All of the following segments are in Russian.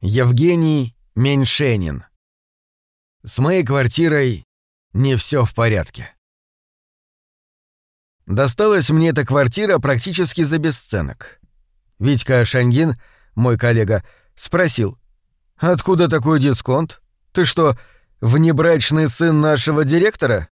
Евгений Меньшенин. С моей квартирой не все в порядке. Досталась мне эта квартира практически за бесценок. Витька Шангин, мой коллега, спросил, «Откуда такой дисконт? Ты что, внебрачный сын нашего директора?»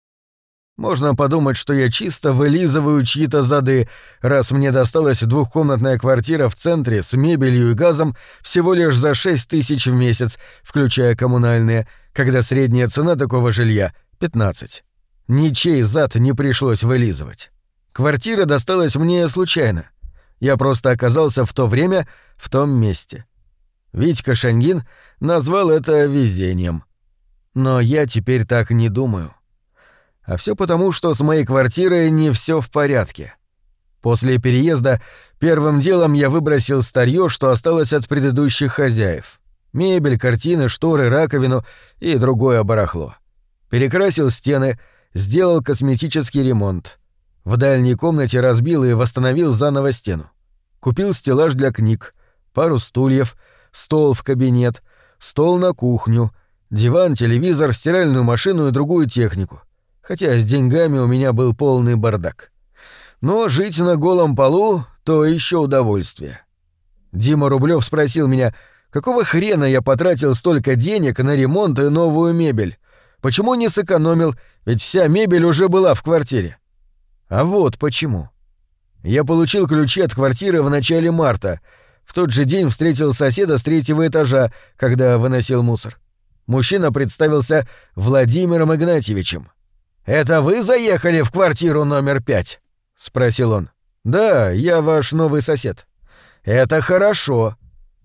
Можно подумать, что я чисто вылизываю чьи-то зады, раз мне досталась двухкомнатная квартира в центре с мебелью и газом всего лишь за 6 тысяч в месяц, включая коммунальные, когда средняя цена такого жилья — 15. Ничей зад не пришлось вылизывать. Квартира досталась мне случайно. Я просто оказался в то время в том месте. Витька Шангин назвал это везением. Но я теперь так не думаю. — а все потому, что с моей квартирой не все в порядке. После переезда первым делом я выбросил старье, что осталось от предыдущих хозяев. Мебель, картины, шторы, раковину и другое барахло. Перекрасил стены, сделал косметический ремонт. В дальней комнате разбил и восстановил заново стену. Купил стеллаж для книг, пару стульев, стол в кабинет, стол на кухню, диван, телевизор, стиральную машину и другую технику — хотя с деньгами у меня был полный бардак. Но жить на голом полу — то еще удовольствие. Дима Рублев спросил меня, какого хрена я потратил столько денег на ремонт и новую мебель? Почему не сэкономил, ведь вся мебель уже была в квартире? А вот почему. Я получил ключи от квартиры в начале марта. В тот же день встретил соседа с третьего этажа, когда выносил мусор. Мужчина представился Владимиром Игнатьевичем. «Это вы заехали в квартиру номер пять?» — спросил он. «Да, я ваш новый сосед». «Это хорошо».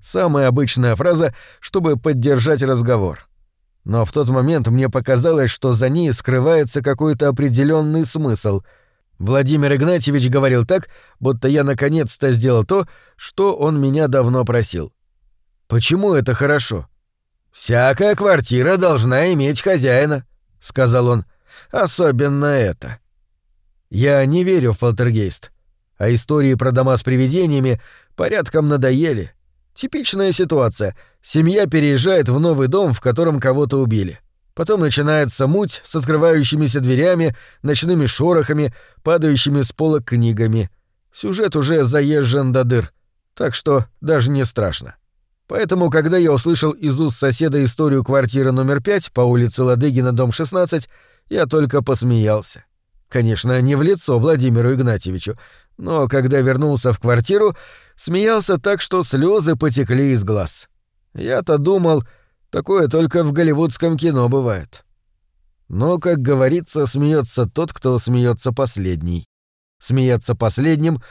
Самая обычная фраза, чтобы поддержать разговор. Но в тот момент мне показалось, что за ней скрывается какой-то определенный смысл. Владимир Игнатьевич говорил так, будто я наконец-то сделал то, что он меня давно просил. «Почему это хорошо?» «Всякая квартира должна иметь хозяина», — сказал он. Особенно это. Я не верю в полтергейст. А истории про дома с привидениями порядком надоели. Типичная ситуация. Семья переезжает в новый дом, в котором кого-то убили. Потом начинается муть с открывающимися дверями, ночными шорохами, падающими с пола книгами. Сюжет уже заезжен до дыр, так что даже не страшно. Поэтому, когда я услышал из уст соседа историю квартиры номер 5 по улице Ладыгина, дом 16, я только посмеялся. Конечно, не в лицо Владимиру Игнатьевичу, но когда вернулся в квартиру, смеялся так, что слезы потекли из глаз. Я-то думал, такое только в голливудском кино бывает. Но, как говорится, смеется тот, кто смеется последний. Смеяться последним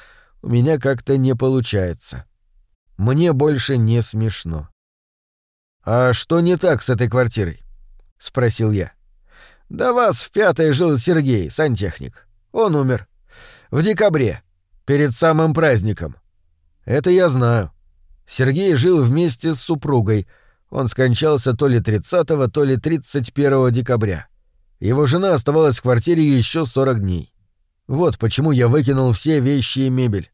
у меня как-то не получается. Мне больше не смешно. «А что не так с этой квартирой?» — спросил я. До вас в пятой жил Сергей, сантехник. Он умер. В декабре, перед самым праздником. Это я знаю. Сергей жил вместе с супругой. Он скончался то ли 30, то ли 31 декабря. Его жена оставалась в квартире еще 40 дней. Вот почему я выкинул все вещи и мебель.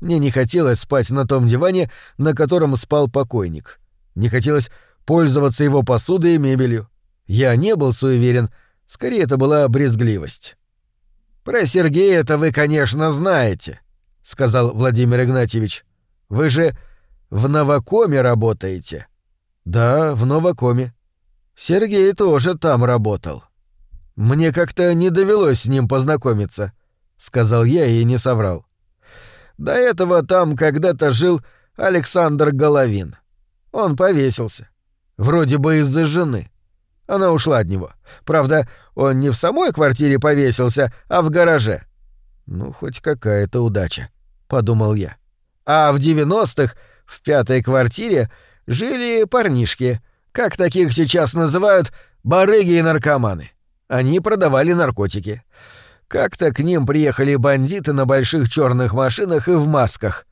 Мне не хотелось спать на том диване, на котором спал покойник. Не хотелось пользоваться его посудой и мебелью. Я не был суеверен, Скорее, это была брезгливость. «Про Сергея-то вы, конечно, знаете», — сказал Владимир Игнатьевич. «Вы же в Новокоме работаете?» «Да, в Новокоме. Сергей тоже там работал. Мне как-то не довелось с ним познакомиться», — сказал я и не соврал. «До этого там когда-то жил Александр Головин. Он повесился. Вроде бы из-за жены. Она ушла от него. Правда, он не в самой квартире повесился, а в гараже. Ну, хоть какая-то удача, подумал я. А в 90-х в пятой квартире жили парнишки, как таких сейчас называют, барыги и наркоманы. Они продавали наркотики. Как-то к ним приехали бандиты на больших черных машинах и в масках.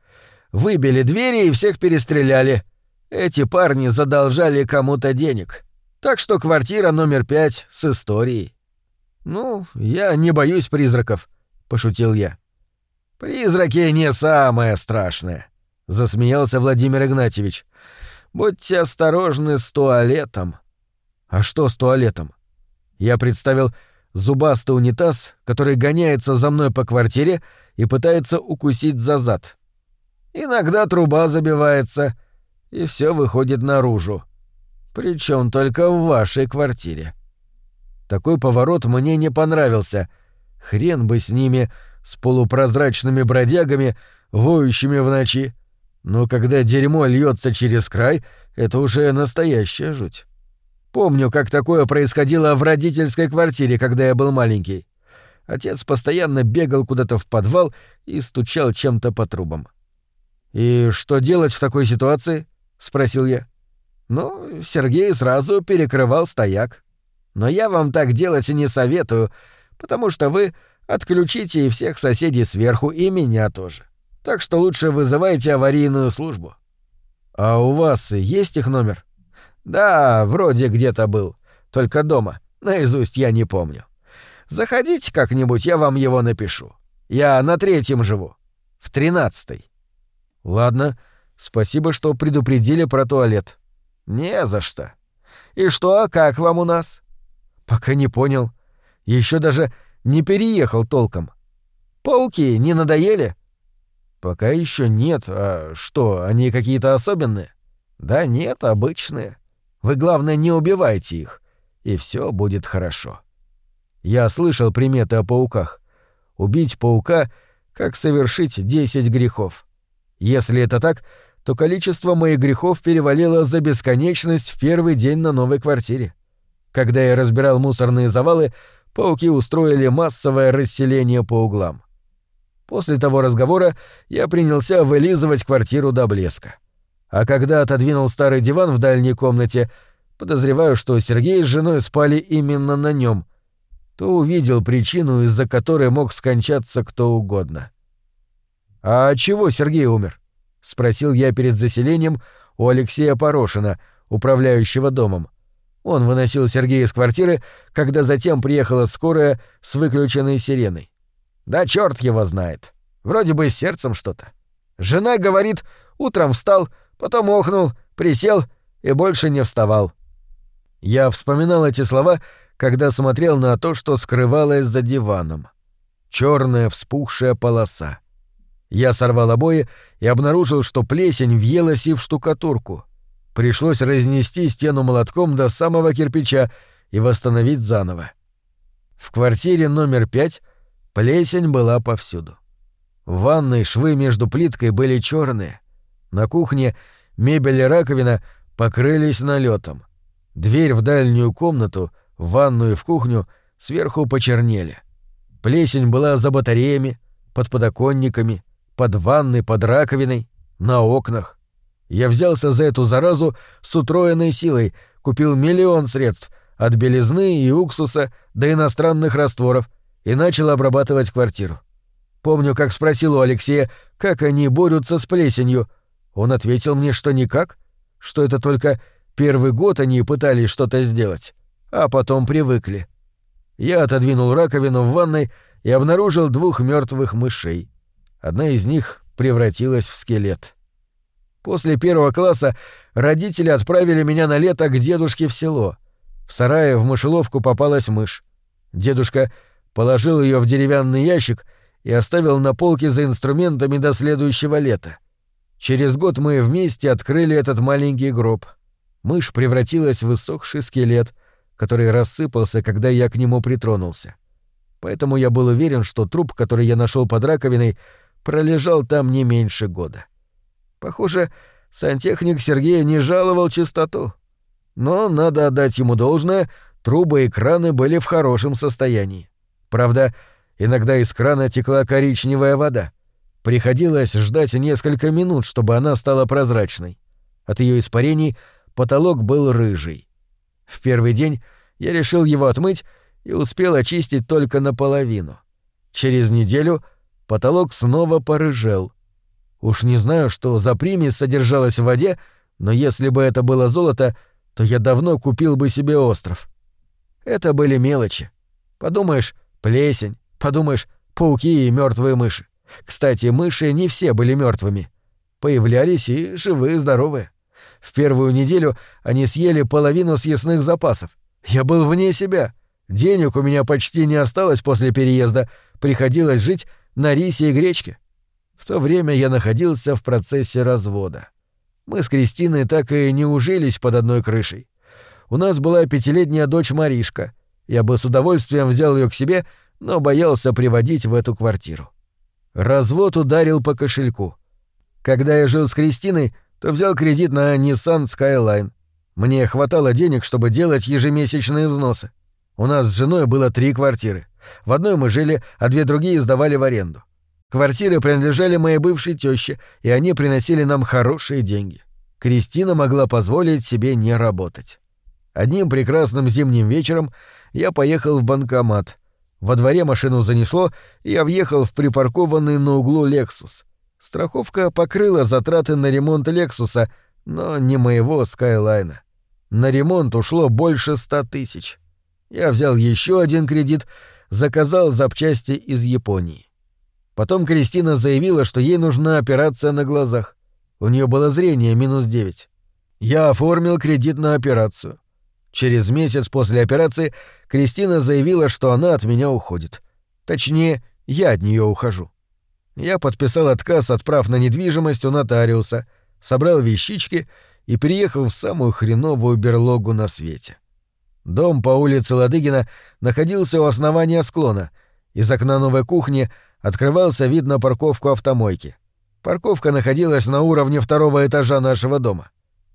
Выбили двери и всех перестреляли. Эти парни задолжали кому-то денег. Так что квартира номер пять с историей. Ну, я не боюсь призраков, пошутил я. Призраки не самое страшное, засмеялся Владимир Игнатьевич. Будьте осторожны с туалетом. А что с туалетом? Я представил зубастый унитаз, который гоняется за мной по квартире и пытается укусить за зад. Иногда труба забивается, и все выходит наружу. Причем только в вашей квартире. Такой поворот мне не понравился. Хрен бы с ними, с полупрозрачными бродягами, воющими в ночи. Но когда дерьмо льется через край, это уже настоящая жуть. Помню, как такое происходило в родительской квартире, когда я был маленький. Отец постоянно бегал куда-то в подвал и стучал чем-то по трубам. «И что делать в такой ситуации?» — спросил я. «Ну, Сергей сразу перекрывал стояк. Но я вам так делать не советую, потому что вы отключите и всех соседей сверху, и меня тоже. Так что лучше вызывайте аварийную службу. А у вас есть их номер? Да, вроде где-то был. Только дома. Наизусть я не помню. Заходите как-нибудь, я вам его напишу. Я на третьем живу. В тринадцатой. Ладно, спасибо, что предупредили про туалет. Не за что. И что, как вам у нас? Пока не понял. Еще даже не переехал толком. Пауки не надоели? Пока еще нет. А что, они какие-то особенные? Да нет, обычные. Вы, главное, не убивайте их, и все будет хорошо. Я слышал приметы о пауках. Убить паука — как совершить десять грехов. Если это так, то количество моих грехов перевалило за бесконечность в первый день на новой квартире. Когда я разбирал мусорные завалы, пауки устроили массовое расселение по углам. После того разговора я принялся вылизывать квартиру до блеска. А когда отодвинул старый диван в дальней комнате, подозреваю, что Сергей с женой спали именно на нем, то увидел причину, из-за которой мог скончаться кто угодно. «А чего Сергей умер?» — спросил я перед заселением у Алексея Порошина, управляющего домом. Он выносил Сергея из квартиры, когда затем приехала скорая с выключенной сиреной. Да черт его знает. Вроде бы с сердцем что-то. Жена говорит, утром встал, потом охнул, присел и больше не вставал. Я вспоминал эти слова, когда смотрел на то, что скрывалось за диваном. Черная вспухшая полоса. Я сорвал обои и обнаружил, что плесень въелась и в штукатурку. Пришлось разнести стену молотком до самого кирпича и восстановить заново. В квартире номер пять Плесень была повсюду. В ванной швы между плиткой были черные. На кухне мебель и раковина покрылись налетом. Дверь в дальнюю комнату, в ванную и в кухню сверху почернели. Плесень была за батареями, под подоконниками, под ванной, под раковиной, на окнах. Я взялся за эту заразу с утроенной силой, купил миллион средств, от белизны и уксуса до иностранных растворов, и начал обрабатывать квартиру. Помню, как спросил у Алексея, как они борются с плесенью. Он ответил мне, что никак, что это только первый год они пытались что-то сделать, а потом привыкли. Я отодвинул раковину в ванной и обнаружил двух мертвых мышей. Одна из них превратилась в скелет. После первого класса родители отправили меня на лето к дедушке в село. В сарае в мышеловку попалась мышь. Дедушка положил ее в деревянный ящик и оставил на полке за инструментами до следующего лета. Через год мы вместе открыли этот маленький гроб. Мышь превратилась в высохший скелет, который рассыпался, когда я к нему притронулся. Поэтому я был уверен, что труп, который я нашел под раковиной, пролежал там не меньше года. Похоже, сантехник Сергея не жаловал чистоту. Но, надо отдать ему должное, трубы и краны были в хорошем состоянии. Правда, иногда из крана текла коричневая вода. Приходилось ждать несколько минут, чтобы она стала прозрачной. От ее испарений потолок был рыжий. В первый день я решил его отмыть и успел очистить только наполовину. Через неделю потолок снова порыжел. Уж не знаю, что за примесь содержалась в воде, но если бы это было золото, то я давно купил бы себе остров. Это были мелочи. Подумаешь, Плесень. Подумаешь, пауки и мертвые мыши. Кстати, мыши не все были мертвыми. Появлялись и живые, здоровые. В первую неделю они съели половину съестных запасов. Я был вне себя. Денег у меня почти не осталось после переезда. Приходилось жить на рисе и гречке. В то время я находился в процессе развода. Мы с Кристиной так и не ужились под одной крышей. У нас была пятилетняя дочь Маришка. Я бы с удовольствием взял ее к себе, но боялся приводить в эту квартиру. Развод ударил по кошельку. Когда я жил с Кристиной, то взял кредит на Nissan Skyline. Мне хватало денег, чтобы делать ежемесячные взносы. У нас с женой было три квартиры. В одной мы жили, а две другие сдавали в аренду. Квартиры принадлежали моей бывшей тёще, и они приносили нам хорошие деньги. Кристина могла позволить себе не работать. Одним прекрасным зимним вечером я поехал в банкомат. Во дворе машину занесло, и я въехал в припаркованный на углу «Лексус». Страховка покрыла затраты на ремонт «Лексуса», но не моего «Скайлайна». На ремонт ушло больше ста тысяч. Я взял еще один кредит, заказал запчасти из Японии. Потом Кристина заявила, что ей нужна операция на глазах. У нее было зрение минус девять. Я оформил кредит на операцию. Через месяц после операции Кристина заявила, что она от меня уходит. Точнее, я от нее ухожу. Я подписал отказ от прав на недвижимость у нотариуса, собрал вещички и переехал в самую хреновую берлогу на свете. Дом по улице Ладыгина находился у основания склона. Из окна новой кухни открывался вид на парковку автомойки. Парковка находилась на уровне второго этажа нашего дома.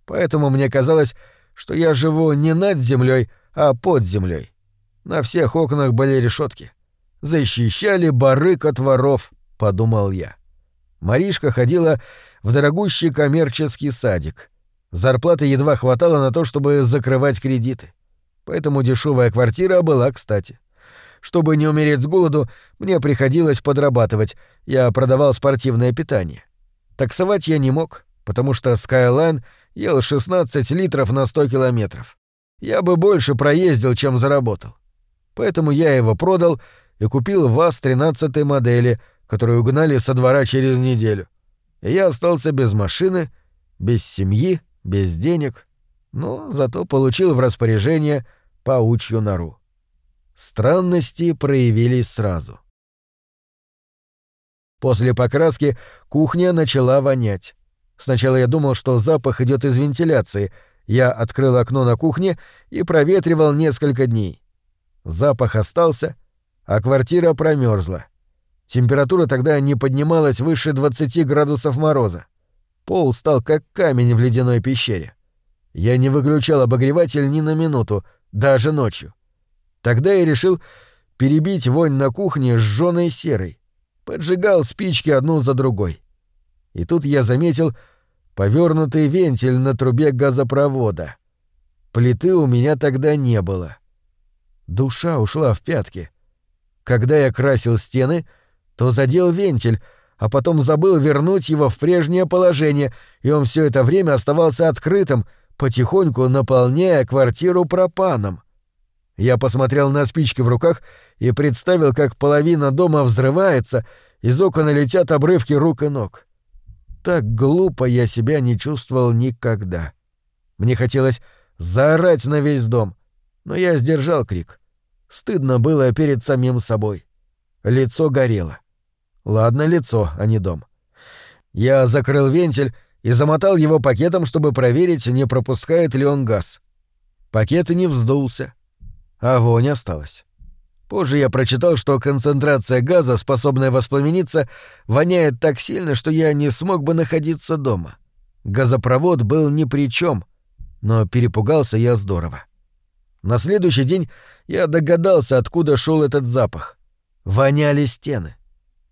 Поэтому мне казалось, что я живу не над землей, а под землей. На всех окнах были решетки. Защищали барык от воров, подумал я. Маришка ходила в дорогущий коммерческий садик. Зарплаты едва хватало на то, чтобы закрывать кредиты. Поэтому дешевая квартира была кстати. Чтобы не умереть с голоду, мне приходилось подрабатывать. Я продавал спортивное питание. Таксовать я не мог, потому что Skyline ел 16 литров на 100 километров. Я бы больше проездил, чем заработал. Поэтому я его продал и купил ВАЗ 13 модели, которую угнали со двора через неделю. И я остался без машины, без семьи, без денег, но зато получил в распоряжение паучью нору. Странности проявились сразу. После покраски кухня начала вонять. Сначала я думал, что запах идет из вентиляции. Я открыл окно на кухне и проветривал несколько дней. Запах остался, а квартира промерзла. Температура тогда не поднималась выше 20 градусов мороза. Пол стал как камень в ледяной пещере. Я не выключал обогреватель ни на минуту, даже ночью. Тогда я решил перебить вонь на кухне сжёной серой. Поджигал спички одну за другой. И тут я заметил повернутый вентиль на трубе газопровода. Плиты у меня тогда не было. Душа ушла в пятки. Когда я красил стены, то задел вентиль, а потом забыл вернуть его в прежнее положение, и он все это время оставался открытым, потихоньку наполняя квартиру пропаном. Я посмотрел на спички в руках и представил, как половина дома взрывается, из окон летят обрывки рук и ног. Так глупо я себя не чувствовал никогда. Мне хотелось заорать на весь дом, но я сдержал крик. Стыдно было перед самим собой. Лицо горело. Ладно, лицо, а не дом. Я закрыл вентиль и замотал его пакетом, чтобы проверить, не пропускает ли он газ. Пакет не вздулся, а вонь осталась. Позже я прочитал, что концентрация газа, способная воспламениться, воняет так сильно, что я не смог бы находиться дома. Газопровод был ни при чем, но перепугался я здорово. На следующий день я догадался, откуда шел этот запах. Воняли стены.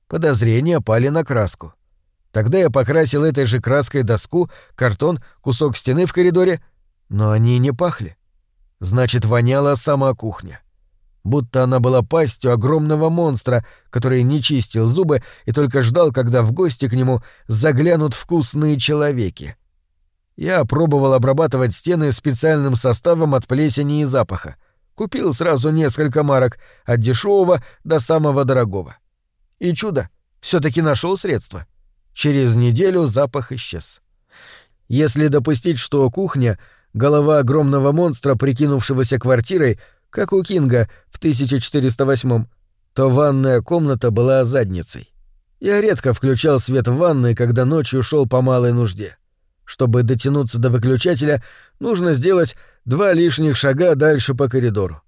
Подозрения пали на краску. Тогда я покрасил этой же краской доску, картон, кусок стены в коридоре, но они не пахли. Значит, воняла сама кухня будто она была пастью огромного монстра, который не чистил зубы и только ждал, когда в гости к нему заглянут вкусные человеки. Я пробовал обрабатывать стены специальным составом от плесени и запаха. Купил сразу несколько марок, от дешевого до самого дорогого. И чудо, все таки нашел средства. Через неделю запах исчез. Если допустить, что кухня — голова огромного монстра, прикинувшегося квартирой, как у Кинга в 1408-м, то ванная комната была задницей. Я редко включал свет в ванной, когда ночью шел по малой нужде. Чтобы дотянуться до выключателя, нужно сделать два лишних шага дальше по коридору.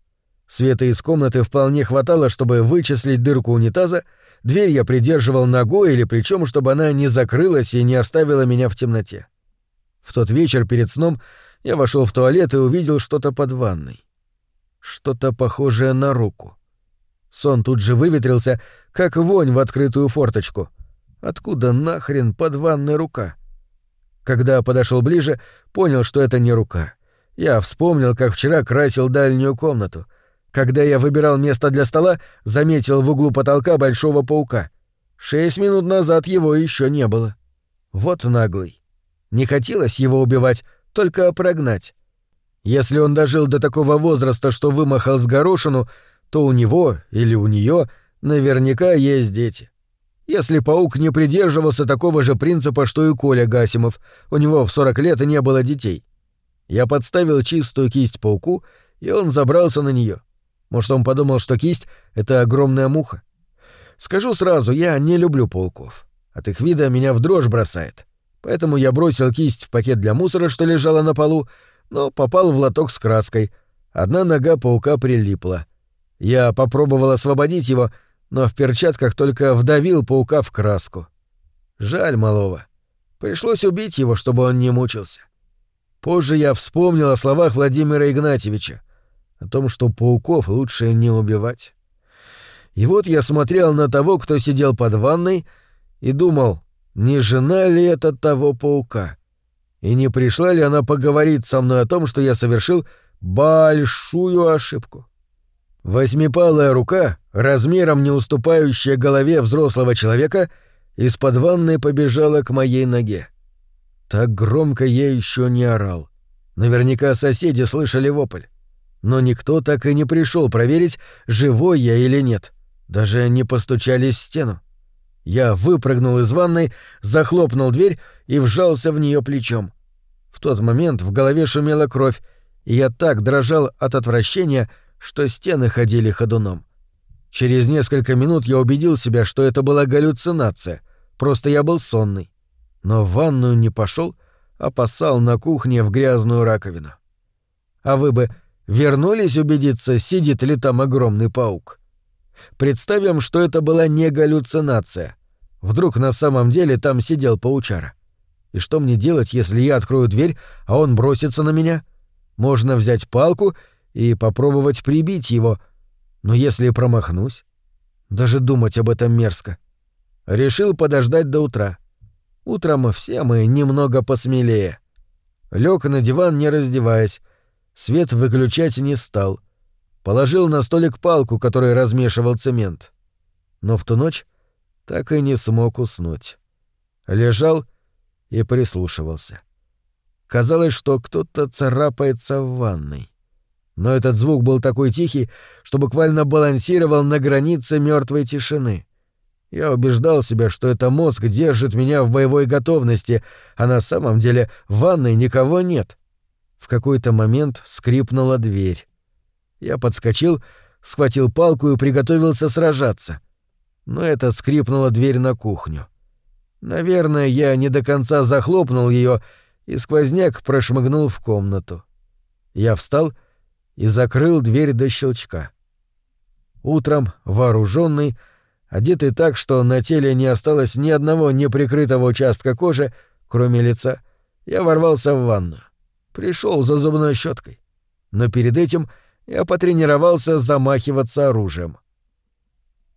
Света из комнаты вполне хватало, чтобы вычислить дырку унитаза, дверь я придерживал ногой или плечом, чтобы она не закрылась и не оставила меня в темноте. В тот вечер перед сном я вошел в туалет и увидел что-то под ванной. Что-то похожее на руку. Сон тут же выветрился, как вонь в открытую форточку. Откуда нахрен под ванной рука? Когда подошел ближе, понял, что это не рука. Я вспомнил, как вчера красил дальнюю комнату. Когда я выбирал место для стола, заметил в углу потолка большого паука. Шесть минут назад его еще не было. Вот наглый. Не хотелось его убивать, только прогнать. Если он дожил до такого возраста, что вымахал с горошину, то у него или у нее наверняка есть дети. Если паук не придерживался такого же принципа, что и Коля Гасимов, у него в 40 лет не было детей. Я подставил чистую кисть пауку, и он забрался на нее. Может, он подумал, что кисть — это огромная муха? Скажу сразу, я не люблю пауков. От их вида меня в дрожь бросает. Поэтому я бросил кисть в пакет для мусора, что лежало на полу, но попал в лоток с краской. Одна нога паука прилипла. Я попробовал освободить его, но в перчатках только вдавил паука в краску. Жаль малого. Пришлось убить его, чтобы он не мучился. Позже я вспомнил о словах Владимира Игнатьевича, о том, что пауков лучше не убивать. И вот я смотрел на того, кто сидел под ванной, и думал, не жена ли это того паука? И не пришла ли она поговорить со мной о том, что я совершил большую ошибку? Восьмипалая рука, размером не уступающая голове взрослого человека, из-под ванны побежала к моей ноге. Так громко я еще не орал. Наверняка соседи слышали вопль. Но никто так и не пришел проверить, живой я или нет. Даже не постучались в стену. Я выпрыгнул из ванной, захлопнул дверь и вжался в нее плечом. В тот момент в голове шумела кровь, и я так дрожал от отвращения, что стены ходили ходуном. Через несколько минут я убедил себя, что это была галлюцинация, просто я был сонный. Но в ванную не пошел, а посал на кухне в грязную раковину. А вы бы вернулись убедиться, сидит ли там огромный паук? Представим, что это была не галлюцинация. Вдруг на самом деле там сидел паучара. И что мне делать, если я открою дверь, а он бросится на меня? Можно взять палку и попробовать прибить его, но если промахнусь... Даже думать об этом мерзко. Решил подождать до утра. Утром все мы немного посмелее. Лег на диван, не раздеваясь. Свет выключать не стал. Положил на столик палку, которой размешивал цемент. Но в ту ночь так и не смог уснуть. Лежал и прислушивался. Казалось, что кто-то царапается в ванной но этот звук был такой тихий, что буквально балансировал на границе мертвой тишины. Я убеждал себя, что это мозг держит меня в боевой готовности, а на самом деле в ванной никого нет. В какой-то момент скрипнула дверь. Я подскочил, схватил палку и приготовился сражаться. Но это скрипнула дверь на кухню. Наверное, я не до конца захлопнул ее, и сквозняк прошмыгнул в комнату. Я встал и закрыл дверь до щелчка. Утром, вооруженный, одетый так, что на теле не осталось ни одного неприкрытого участка кожи, кроме лица, я ворвался в ванну. Пришел за зубной щеткой. Но перед этим я потренировался замахиваться оружием.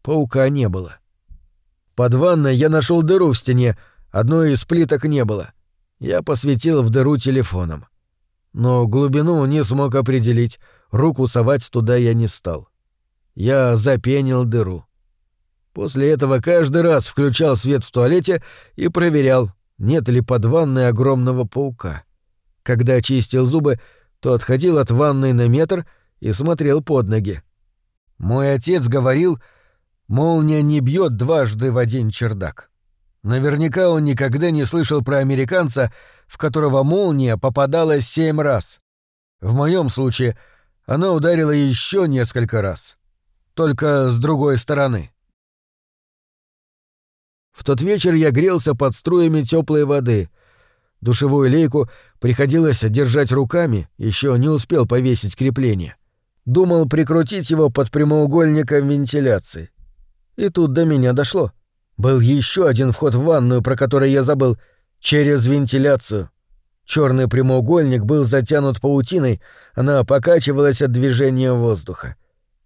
Паука не было. Под ванной я нашел дыру в стене, одной из плиток не было. Я посветил в дыру телефоном но глубину не смог определить, руку совать туда я не стал. Я запенил дыру. После этого каждый раз включал свет в туалете и проверял, нет ли под ванной огромного паука. Когда чистил зубы, то отходил от ванной на метр и смотрел под ноги. Мой отец говорил, молния не бьет дважды в один чердак. Наверняка он никогда не слышал про американца, в которого молния попадала семь раз. В моем случае она ударила еще несколько раз. Только с другой стороны. В тот вечер я грелся под струями теплой воды. Душевую лейку приходилось держать руками, еще не успел повесить крепление. Думал прикрутить его под прямоугольником вентиляции. И тут до меня дошло. Был еще один вход в ванную, про который я забыл, через вентиляцию. Черный прямоугольник был затянут паутиной, она покачивалась от движения воздуха.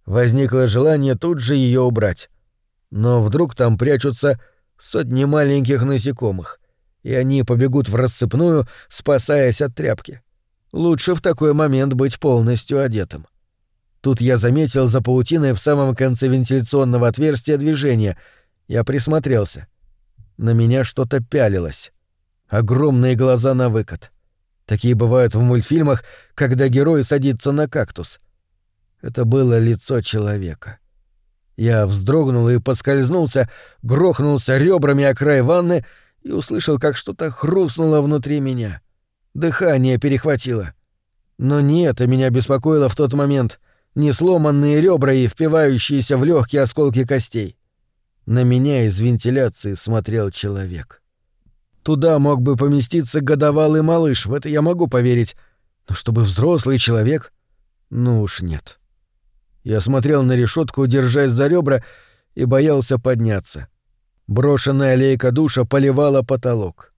Возникло желание тут же ее убрать. Но вдруг там прячутся сотни маленьких насекомых, и они побегут в рассыпную, спасаясь от тряпки. Лучше в такой момент быть полностью одетым. Тут я заметил за паутиной в самом конце вентиляционного отверстия движение. Я присмотрелся. На меня что-то пялилось. Огромные глаза на выкат. Такие бывают в мультфильмах, когда герой садится на кактус. Это было лицо человека. Я вздрогнул и поскользнулся, грохнулся ребрами о край ванны и услышал, как что-то хрустнуло внутри меня. Дыхание перехватило. Но не это меня беспокоило в тот момент, не сломанные ребра и впивающиеся в легкие осколки костей. На меня из вентиляции смотрел человек. Туда мог бы поместиться годовалый малыш, в это я могу поверить. Но чтобы взрослый человек... Ну уж нет. Я смотрел на решетку, держась за ребра, и боялся подняться. Брошенная лейка душа поливала потолок.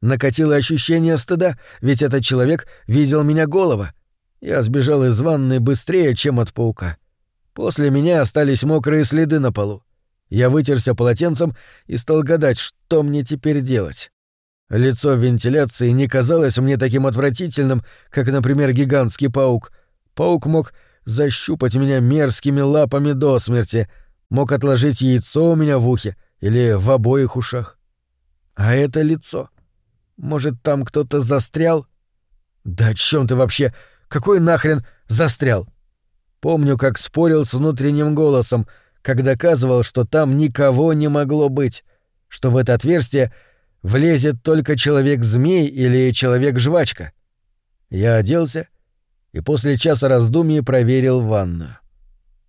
Накатило ощущение стыда, ведь этот человек видел меня голова. Я сбежал из ванны быстрее, чем от паука. После меня остались мокрые следы на полу. Я вытерся полотенцем и стал гадать, что мне теперь делать. Лицо вентиляции не казалось мне таким отвратительным, как, например, гигантский паук. Паук мог защупать меня мерзкими лапами до смерти, мог отложить яйцо у меня в ухе или в обоих ушах. А это лицо. Может, там кто-то застрял? Да о чем ты вообще? Какой нахрен застрял? Помню, как спорил с внутренним голосом, когда доказывал, что там никого не могло быть, что в это отверстие влезет только человек-змей или человек-жвачка. Я оделся и после часа раздумий проверил ванную.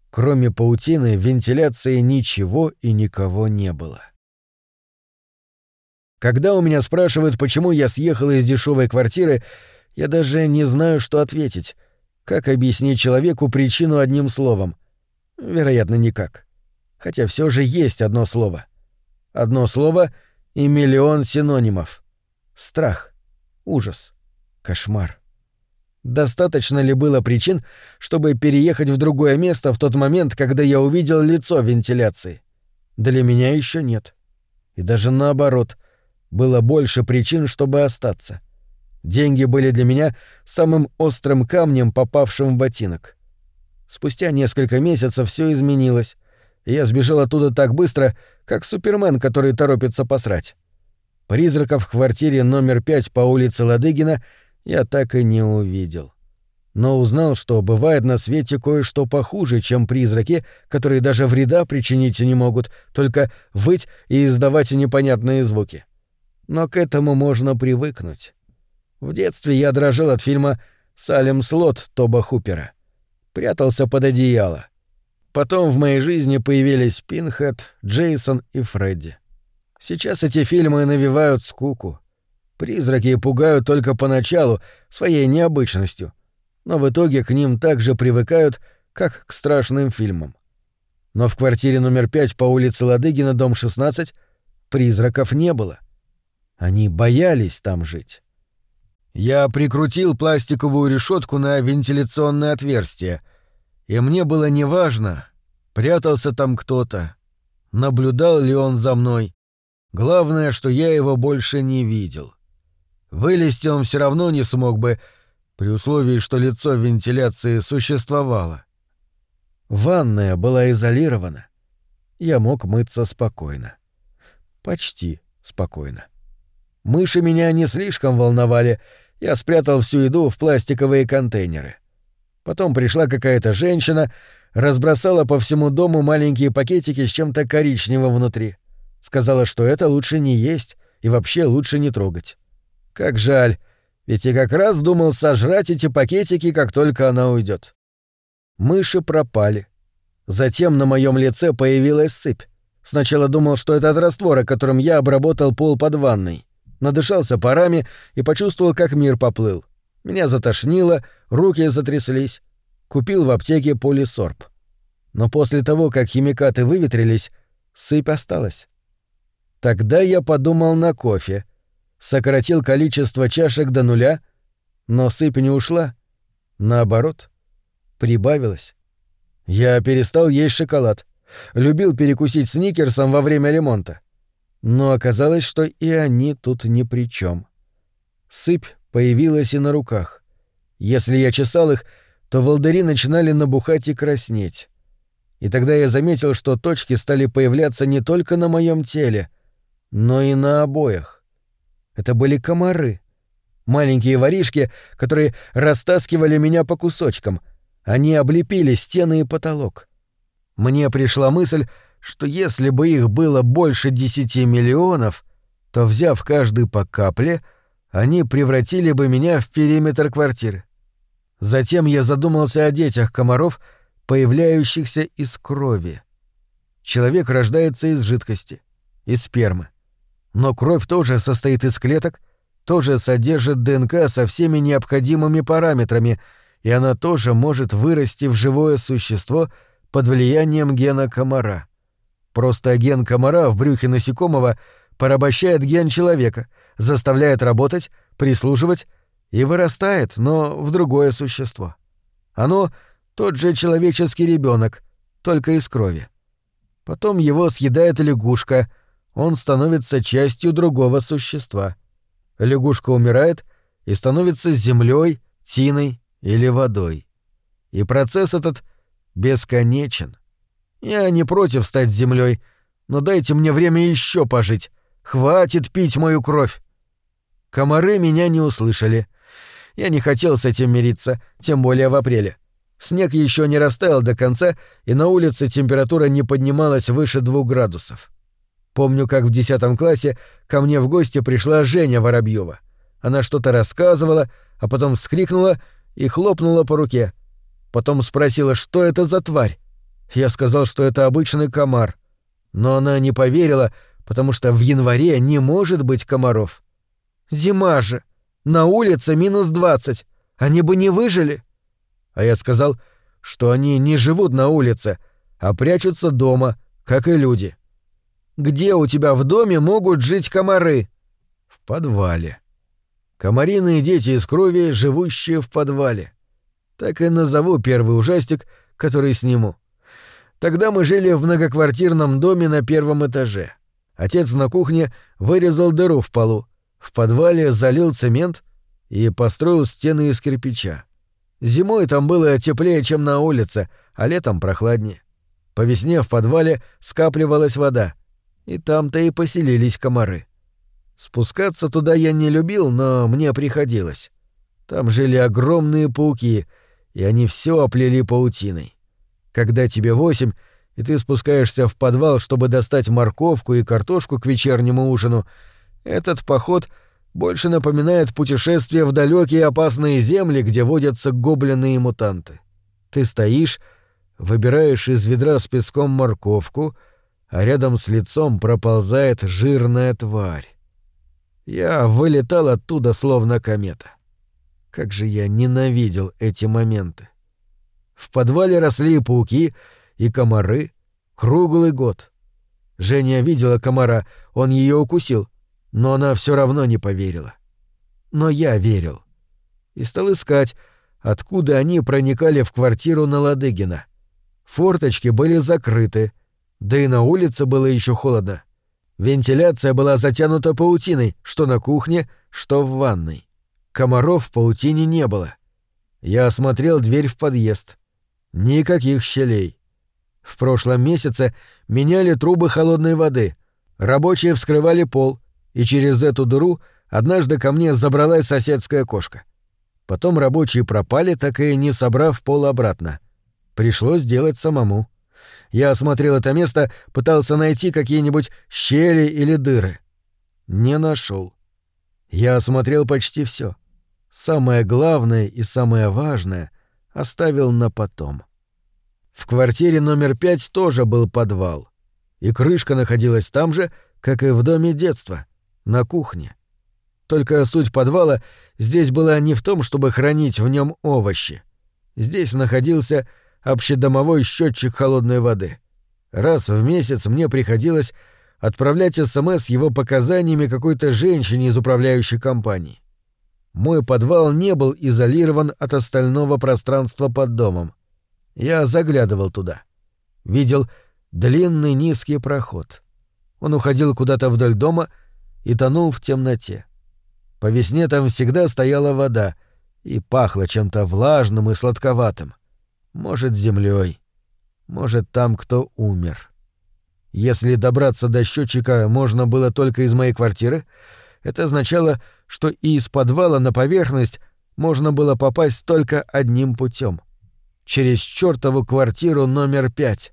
Кроме паутины, вентиляции ничего и никого не было. Когда у меня спрашивают, почему я съехал из дешевой квартиры, я даже не знаю, что ответить. Как объяснить человеку причину одним словом? Вероятно, никак. Хотя все же есть одно слово. Одно слово и миллион синонимов. Страх, ужас, кошмар. Достаточно ли было причин, чтобы переехать в другое место в тот момент, когда я увидел лицо вентиляции? Для меня еще нет. И даже наоборот, было больше причин, чтобы остаться. Деньги были для меня самым острым камнем, попавшим в ботинок. Спустя несколько месяцев все изменилось, и я сбежал оттуда так быстро, как Супермен, который торопится посрать. Призраков в квартире номер пять по улице Ладыгина — я так и не увидел. Но узнал, что бывает на свете кое-что похуже, чем призраки, которые даже вреда причинить не могут, только выть и издавать непонятные звуки. Но к этому можно привыкнуть. В детстве я дрожал от фильма «Салем Слот» Тоба Хупера. Прятался под одеяло. Потом в моей жизни появились Пинхед, Джейсон и Фредди. Сейчас эти фильмы навевают скуку. Призраки пугают только поначалу, своей необычностью, но в итоге к ним так же привыкают, как к страшным фильмам. Но в квартире номер пять по улице Ладыгина, дом 16, призраков не было. Они боялись там жить. Я прикрутил пластиковую решетку на вентиляционное отверстие, и мне было неважно, прятался там кто-то, наблюдал ли он за мной. Главное, что я его больше не видел. Вылезти он все равно не смог бы, при условии, что лицо вентиляции существовало. Ванная была изолирована. Я мог мыться спокойно. Почти спокойно. Мыши меня не слишком волновали, я спрятал всю еду в пластиковые контейнеры. Потом пришла какая-то женщина, разбросала по всему дому маленькие пакетики с чем-то коричневым внутри. Сказала, что это лучше не есть и вообще лучше не трогать. Как жаль, ведь я как раз думал сожрать эти пакетики, как только она уйдет. Мыши пропали. Затем на моем лице появилась сыпь. Сначала думал, что это от раствора, которым я обработал пол под ванной. Надышался парами и почувствовал, как мир поплыл. Меня затошнило, руки затряслись. Купил в аптеке полисорб. Но после того, как химикаты выветрились, сыпь осталась. Тогда я подумал на кофе. Сократил количество чашек до нуля, но сыпь не ушла. Наоборот, прибавилась. Я перестал есть шоколад. Любил перекусить сникерсом во время ремонта. Но оказалось, что и они тут ни при чем. Сыпь появилась и на руках. Если я чесал их, то волдыри начинали набухать и краснеть. И тогда я заметил, что точки стали появляться не только на моем теле, но и на обоях. Это были комары. Маленькие воришки, которые растаскивали меня по кусочкам. Они облепили стены и потолок. Мне пришла мысль, что если бы их было больше десяти миллионов, то, взяв каждый по капле, они превратили бы меня в периметр квартиры. Затем я задумался о детях комаров, появляющихся из крови. Человек рождается из жидкости, из спермы. Но кровь тоже состоит из клеток, тоже содержит ДНК со всеми необходимыми параметрами, и она тоже может вырасти в живое существо под влиянием гена комара. Просто ген комара в брюхе насекомого порабощает ген человека, заставляет работать, прислуживать и вырастает, но в другое существо. Оно — тот же человеческий ребенок, только из крови. Потом его съедает лягушка, он становится частью другого существа. Лягушка умирает и становится землей, тиной или водой. И процесс этот бесконечен. Я не против стать землей, но дайте мне время еще пожить. Хватит пить мою кровь. Комары меня не услышали. Я не хотел с этим мириться, тем более в апреле. Снег еще не растаял до конца, и на улице температура не поднималась выше двух градусов. Помню, как в десятом классе ко мне в гости пришла Женя Воробьева. Она что-то рассказывала, а потом вскрикнула и хлопнула по руке. Потом спросила, что это за тварь. Я сказал, что это обычный комар. Но она не поверила, потому что в январе не может быть комаров. Зима же. На улице минус двадцать. Они бы не выжили. А я сказал, что они не живут на улице, а прячутся дома, как и люди. Где у тебя в доме могут жить комары? В подвале. Комариные дети из крови, живущие в подвале. Так и назову первый ужастик, который сниму. Тогда мы жили в многоквартирном доме на первом этаже. Отец на кухне вырезал дыру в полу, в подвале залил цемент и построил стены из кирпича. Зимой там было теплее, чем на улице, а летом прохладнее. По весне в подвале скапливалась вода, и там-то и поселились комары. Спускаться туда я не любил, но мне приходилось. Там жили огромные пауки, и они все оплели паутиной. Когда тебе восемь, и ты спускаешься в подвал, чтобы достать морковку и картошку к вечернему ужину, этот поход больше напоминает путешествие в далекие опасные земли, где водятся гоблины и мутанты. Ты стоишь, выбираешь из ведра с песком морковку, а рядом с лицом проползает жирная тварь. Я вылетал оттуда словно комета. Как же я ненавидел эти моменты. В подвале росли пауки, и комары. Круглый год. Женя видела комара, он ее укусил, но она все равно не поверила. Но я верил. И стал искать, откуда они проникали в квартиру на Ладыгина. Форточки были закрыты, да и на улице было еще холодно. Вентиляция была затянута паутиной, что на кухне, что в ванной. Комаров в паутине не было. Я осмотрел дверь в подъезд. Никаких щелей. В прошлом месяце меняли трубы холодной воды. Рабочие вскрывали пол, и через эту дыру однажды ко мне забралась соседская кошка. Потом рабочие пропали, так и не собрав пол обратно. Пришлось делать самому. Я осмотрел это место, пытался найти какие-нибудь щели или дыры. Не нашел. Я осмотрел почти все. Самое главное и самое важное оставил на потом. В квартире номер пять тоже был подвал. И крышка находилась там же, как и в доме детства, на кухне. Только суть подвала здесь была не в том, чтобы хранить в нем овощи. Здесь находился общедомовой счетчик холодной воды. Раз в месяц мне приходилось отправлять СМС с его показаниями какой-то женщине из управляющей компании. Мой подвал не был изолирован от остального пространства под домом. Я заглядывал туда. Видел длинный низкий проход. Он уходил куда-то вдоль дома и тонул в темноте. По весне там всегда стояла вода и пахло чем-то влажным и сладковатым. Может, землей, может, там кто умер. Если добраться до счетчика можно было только из моей квартиры, это означало, что и из подвала на поверхность можно было попасть только одним путем через чертову квартиру номер пять.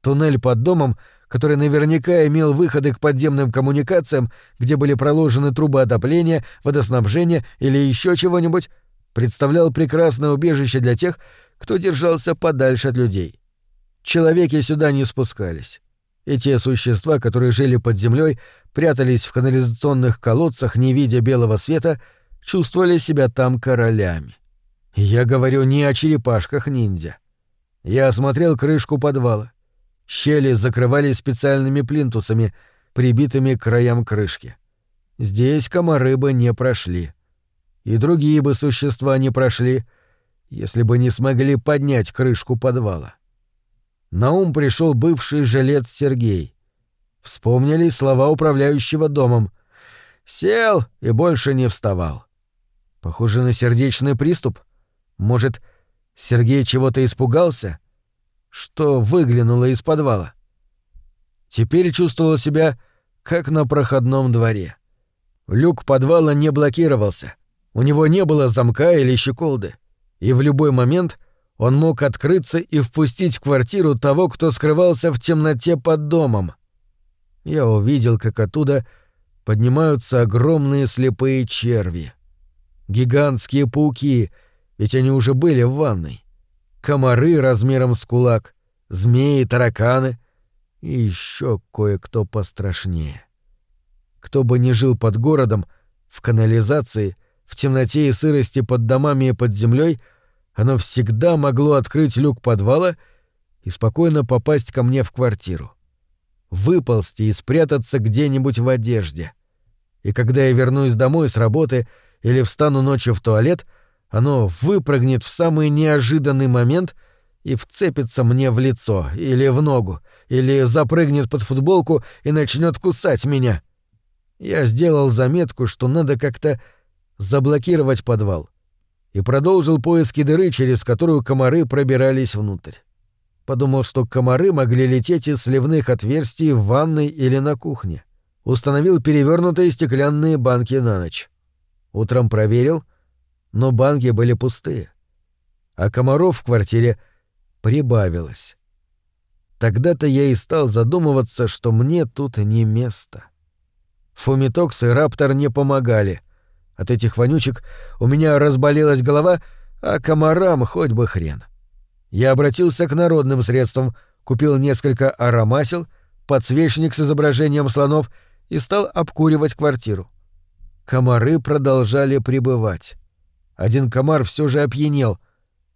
Туннель под домом, который наверняка имел выходы к подземным коммуникациям, где были проложены трубы отопления, водоснабжения или еще чего-нибудь, представлял прекрасное убежище для тех, кто держался подальше от людей. Человеки сюда не спускались. И те существа, которые жили под землей, прятались в канализационных колодцах, не видя белого света, чувствовали себя там королями. Я говорю не о черепашках-ниндзя. Я осмотрел крышку подвала. Щели закрывались специальными плинтусами, прибитыми к краям крышки. Здесь комары бы не прошли. И другие бы существа не прошли, если бы не смогли поднять крышку подвала. На ум пришел бывший жилец Сергей. Вспомнили слова управляющего домом. Сел и больше не вставал. Похоже на сердечный приступ. Может, Сергей чего-то испугался? Что выглянуло из подвала? Теперь чувствовал себя как на проходном дворе. Люк подвала не блокировался. У него не было замка или щеколды. И в любой момент — он мог открыться и впустить в квартиру того, кто скрывался в темноте под домом. Я увидел, как оттуда поднимаются огромные слепые черви. Гигантские пауки, ведь они уже были в ванной. Комары размером с кулак, змеи, тараканы и еще кое-кто пострашнее. Кто бы ни жил под городом, в канализации, в темноте и сырости под домами и под землей — оно всегда могло открыть люк подвала и спокойно попасть ко мне в квартиру. Выползти и спрятаться где-нибудь в одежде. И когда я вернусь домой с работы или встану ночью в туалет, оно выпрыгнет в самый неожиданный момент и вцепится мне в лицо или в ногу, или запрыгнет под футболку и начнет кусать меня. Я сделал заметку, что надо как-то заблокировать подвал и продолжил поиски дыры, через которую комары пробирались внутрь. Подумал, что комары могли лететь из сливных отверстий в ванной или на кухне. Установил перевернутые стеклянные банки на ночь. Утром проверил, но банки были пустые. А комаров в квартире прибавилось. Тогда-то я и стал задумываться, что мне тут не место. Фумитокс и Раптор не помогали — от этих вонючек у меня разболелась голова, а комарам хоть бы хрен. Я обратился к народным средствам, купил несколько аромасел, подсвечник с изображением слонов и стал обкуривать квартиру. Комары продолжали пребывать. Один комар все же опьянел,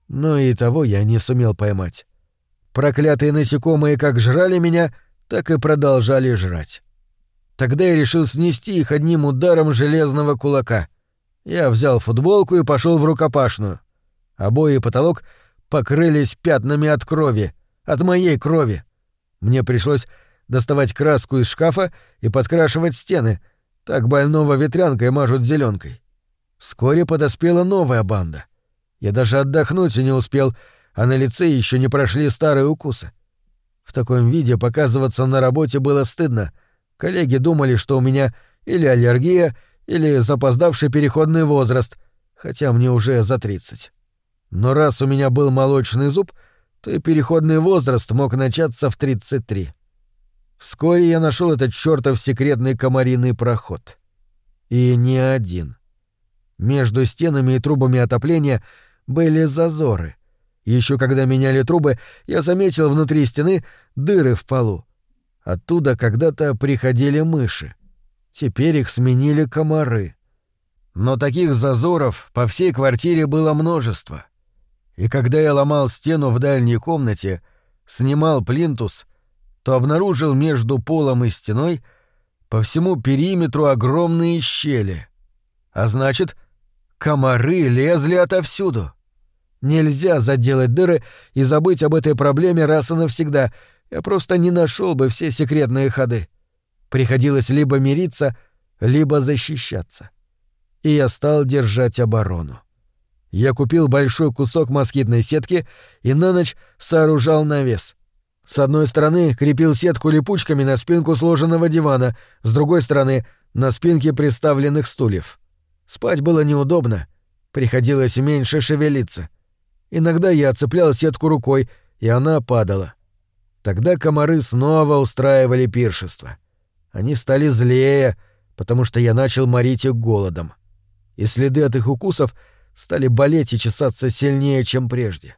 но и того я не сумел поймать. Проклятые насекомые как жрали меня, так и продолжали жрать. Тогда я решил снести их одним ударом железного кулака. Я взял футболку и пошел в рукопашную. Обои и потолок покрылись пятнами от крови, от моей крови. Мне пришлось доставать краску из шкафа и подкрашивать стены. Так больного ветрянкой мажут зеленкой. Вскоре подоспела новая банда. Я даже отдохнуть не успел, а на лице еще не прошли старые укусы. В таком виде показываться на работе было стыдно. Коллеги думали, что у меня или аллергия, или запоздавший переходный возраст, хотя мне уже за 30. Но раз у меня был молочный зуб, то и переходный возраст мог начаться в 33. Вскоре я нашел этот чертов секретный комариный проход. И не один. Между стенами и трубами отопления были зазоры. Еще когда меняли трубы, я заметил внутри стены дыры в полу. Оттуда когда-то приходили мыши. Теперь их сменили комары. Но таких зазоров по всей квартире было множество. И когда я ломал стену в дальней комнате, снимал плинтус, то обнаружил между полом и стеной по всему периметру огромные щели. А значит, комары лезли отовсюду. Нельзя заделать дыры и забыть об этой проблеме раз и навсегда. Я просто не нашел бы все секретные ходы. Приходилось либо мириться, либо защищаться. И я стал держать оборону. Я купил большой кусок москитной сетки и на ночь сооружал навес. С одной стороны крепил сетку липучками на спинку сложенного дивана, с другой стороны — на спинке приставленных стульев. Спать было неудобно, приходилось меньше шевелиться. Иногда я цеплял сетку рукой, и она падала. Тогда комары снова устраивали пиршество. Они стали злее, потому что я начал морить их голодом. И следы от их укусов стали болеть и чесаться сильнее, чем прежде.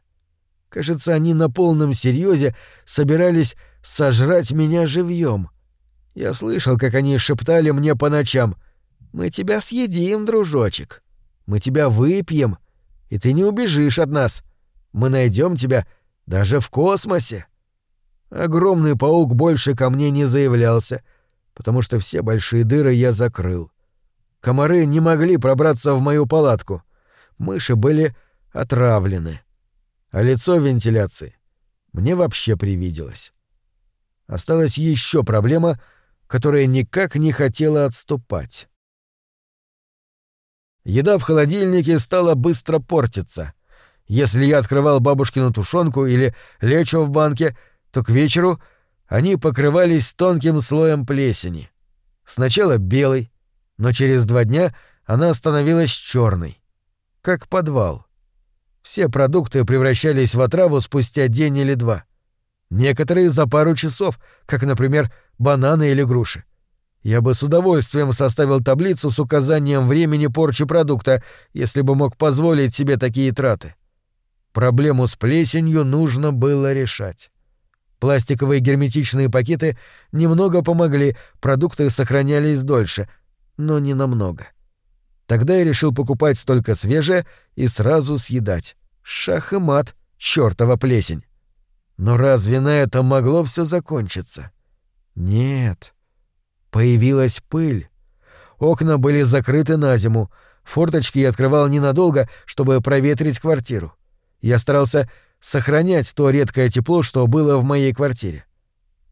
Кажется, они на полном серьезе собирались сожрать меня живьем. Я слышал, как они шептали мне по ночам «Мы тебя съедим, дружочек. Мы тебя выпьем, и ты не убежишь от нас. Мы найдем тебя даже в космосе. Огромный паук больше ко мне не заявлялся, потому что все большие дыры я закрыл. Комары не могли пробраться в мою палатку. Мыши были отравлены. А лицо вентиляции мне вообще привиделось. Осталась еще проблема, которая никак не хотела отступать. Еда в холодильнике стала быстро портиться. Если я открывал бабушкину тушенку или лечо в банке, то к вечеру они покрывались тонким слоем плесени. Сначала белой, но через два дня она становилась черной, как подвал. Все продукты превращались в отраву спустя день или два. Некоторые за пару часов, как, например, бананы или груши. Я бы с удовольствием составил таблицу с указанием времени порчи продукта, если бы мог позволить себе такие траты. Проблему с плесенью нужно было решать. Пластиковые герметичные пакеты немного помогли, продукты сохранялись дольше, но не намного. Тогда я решил покупать столько свежее и сразу съедать. Шах и мат, чёртова плесень. Но разве на этом могло все закончиться? Нет. Появилась пыль. Окна были закрыты на зиму, форточки я открывал ненадолго, чтобы проветрить квартиру. Я старался сохранять то редкое тепло, что было в моей квартире.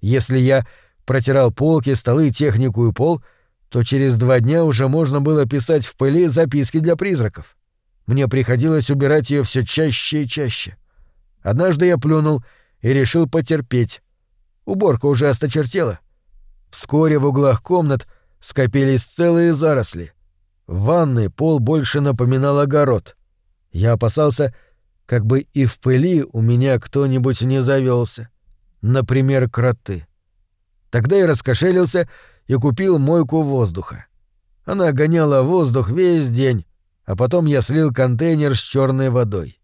Если я протирал полки, столы, технику и пол, то через два дня уже можно было писать в пыли записки для призраков. Мне приходилось убирать ее все чаще и чаще. Однажды я плюнул и решил потерпеть. Уборка уже осточертела. Вскоре в углах комнат скопились целые заросли. В ванной пол больше напоминал огород. Я опасался, как бы и в пыли у меня кто-нибудь не завелся, например, кроты. Тогда я раскошелился и купил мойку воздуха. Она гоняла воздух весь день, а потом я слил контейнер с черной водой.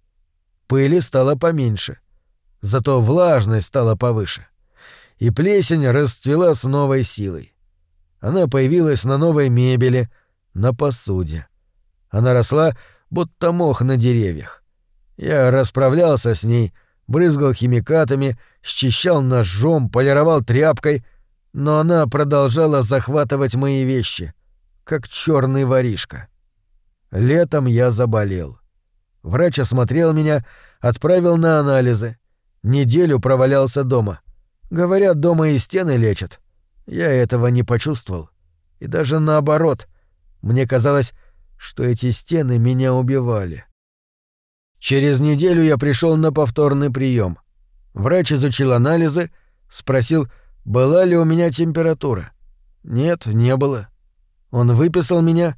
Пыли стало поменьше, зато влажность стала повыше. И плесень расцвела с новой силой. Она появилась на новой мебели, на посуде. Она росла, будто мох на деревьях. Я расправлялся с ней, брызгал химикатами, счищал ножом, полировал тряпкой, но она продолжала захватывать мои вещи, как черный воришка. Летом я заболел. Врач осмотрел меня, отправил на анализы. Неделю провалялся дома. Говорят, дома и стены лечат. Я этого не почувствовал. И даже наоборот. Мне казалось, что эти стены меня убивали. Через неделю я пришел на повторный прием. Врач изучил анализы, спросил, была ли у меня температура. Нет, не было. Он выписал меня,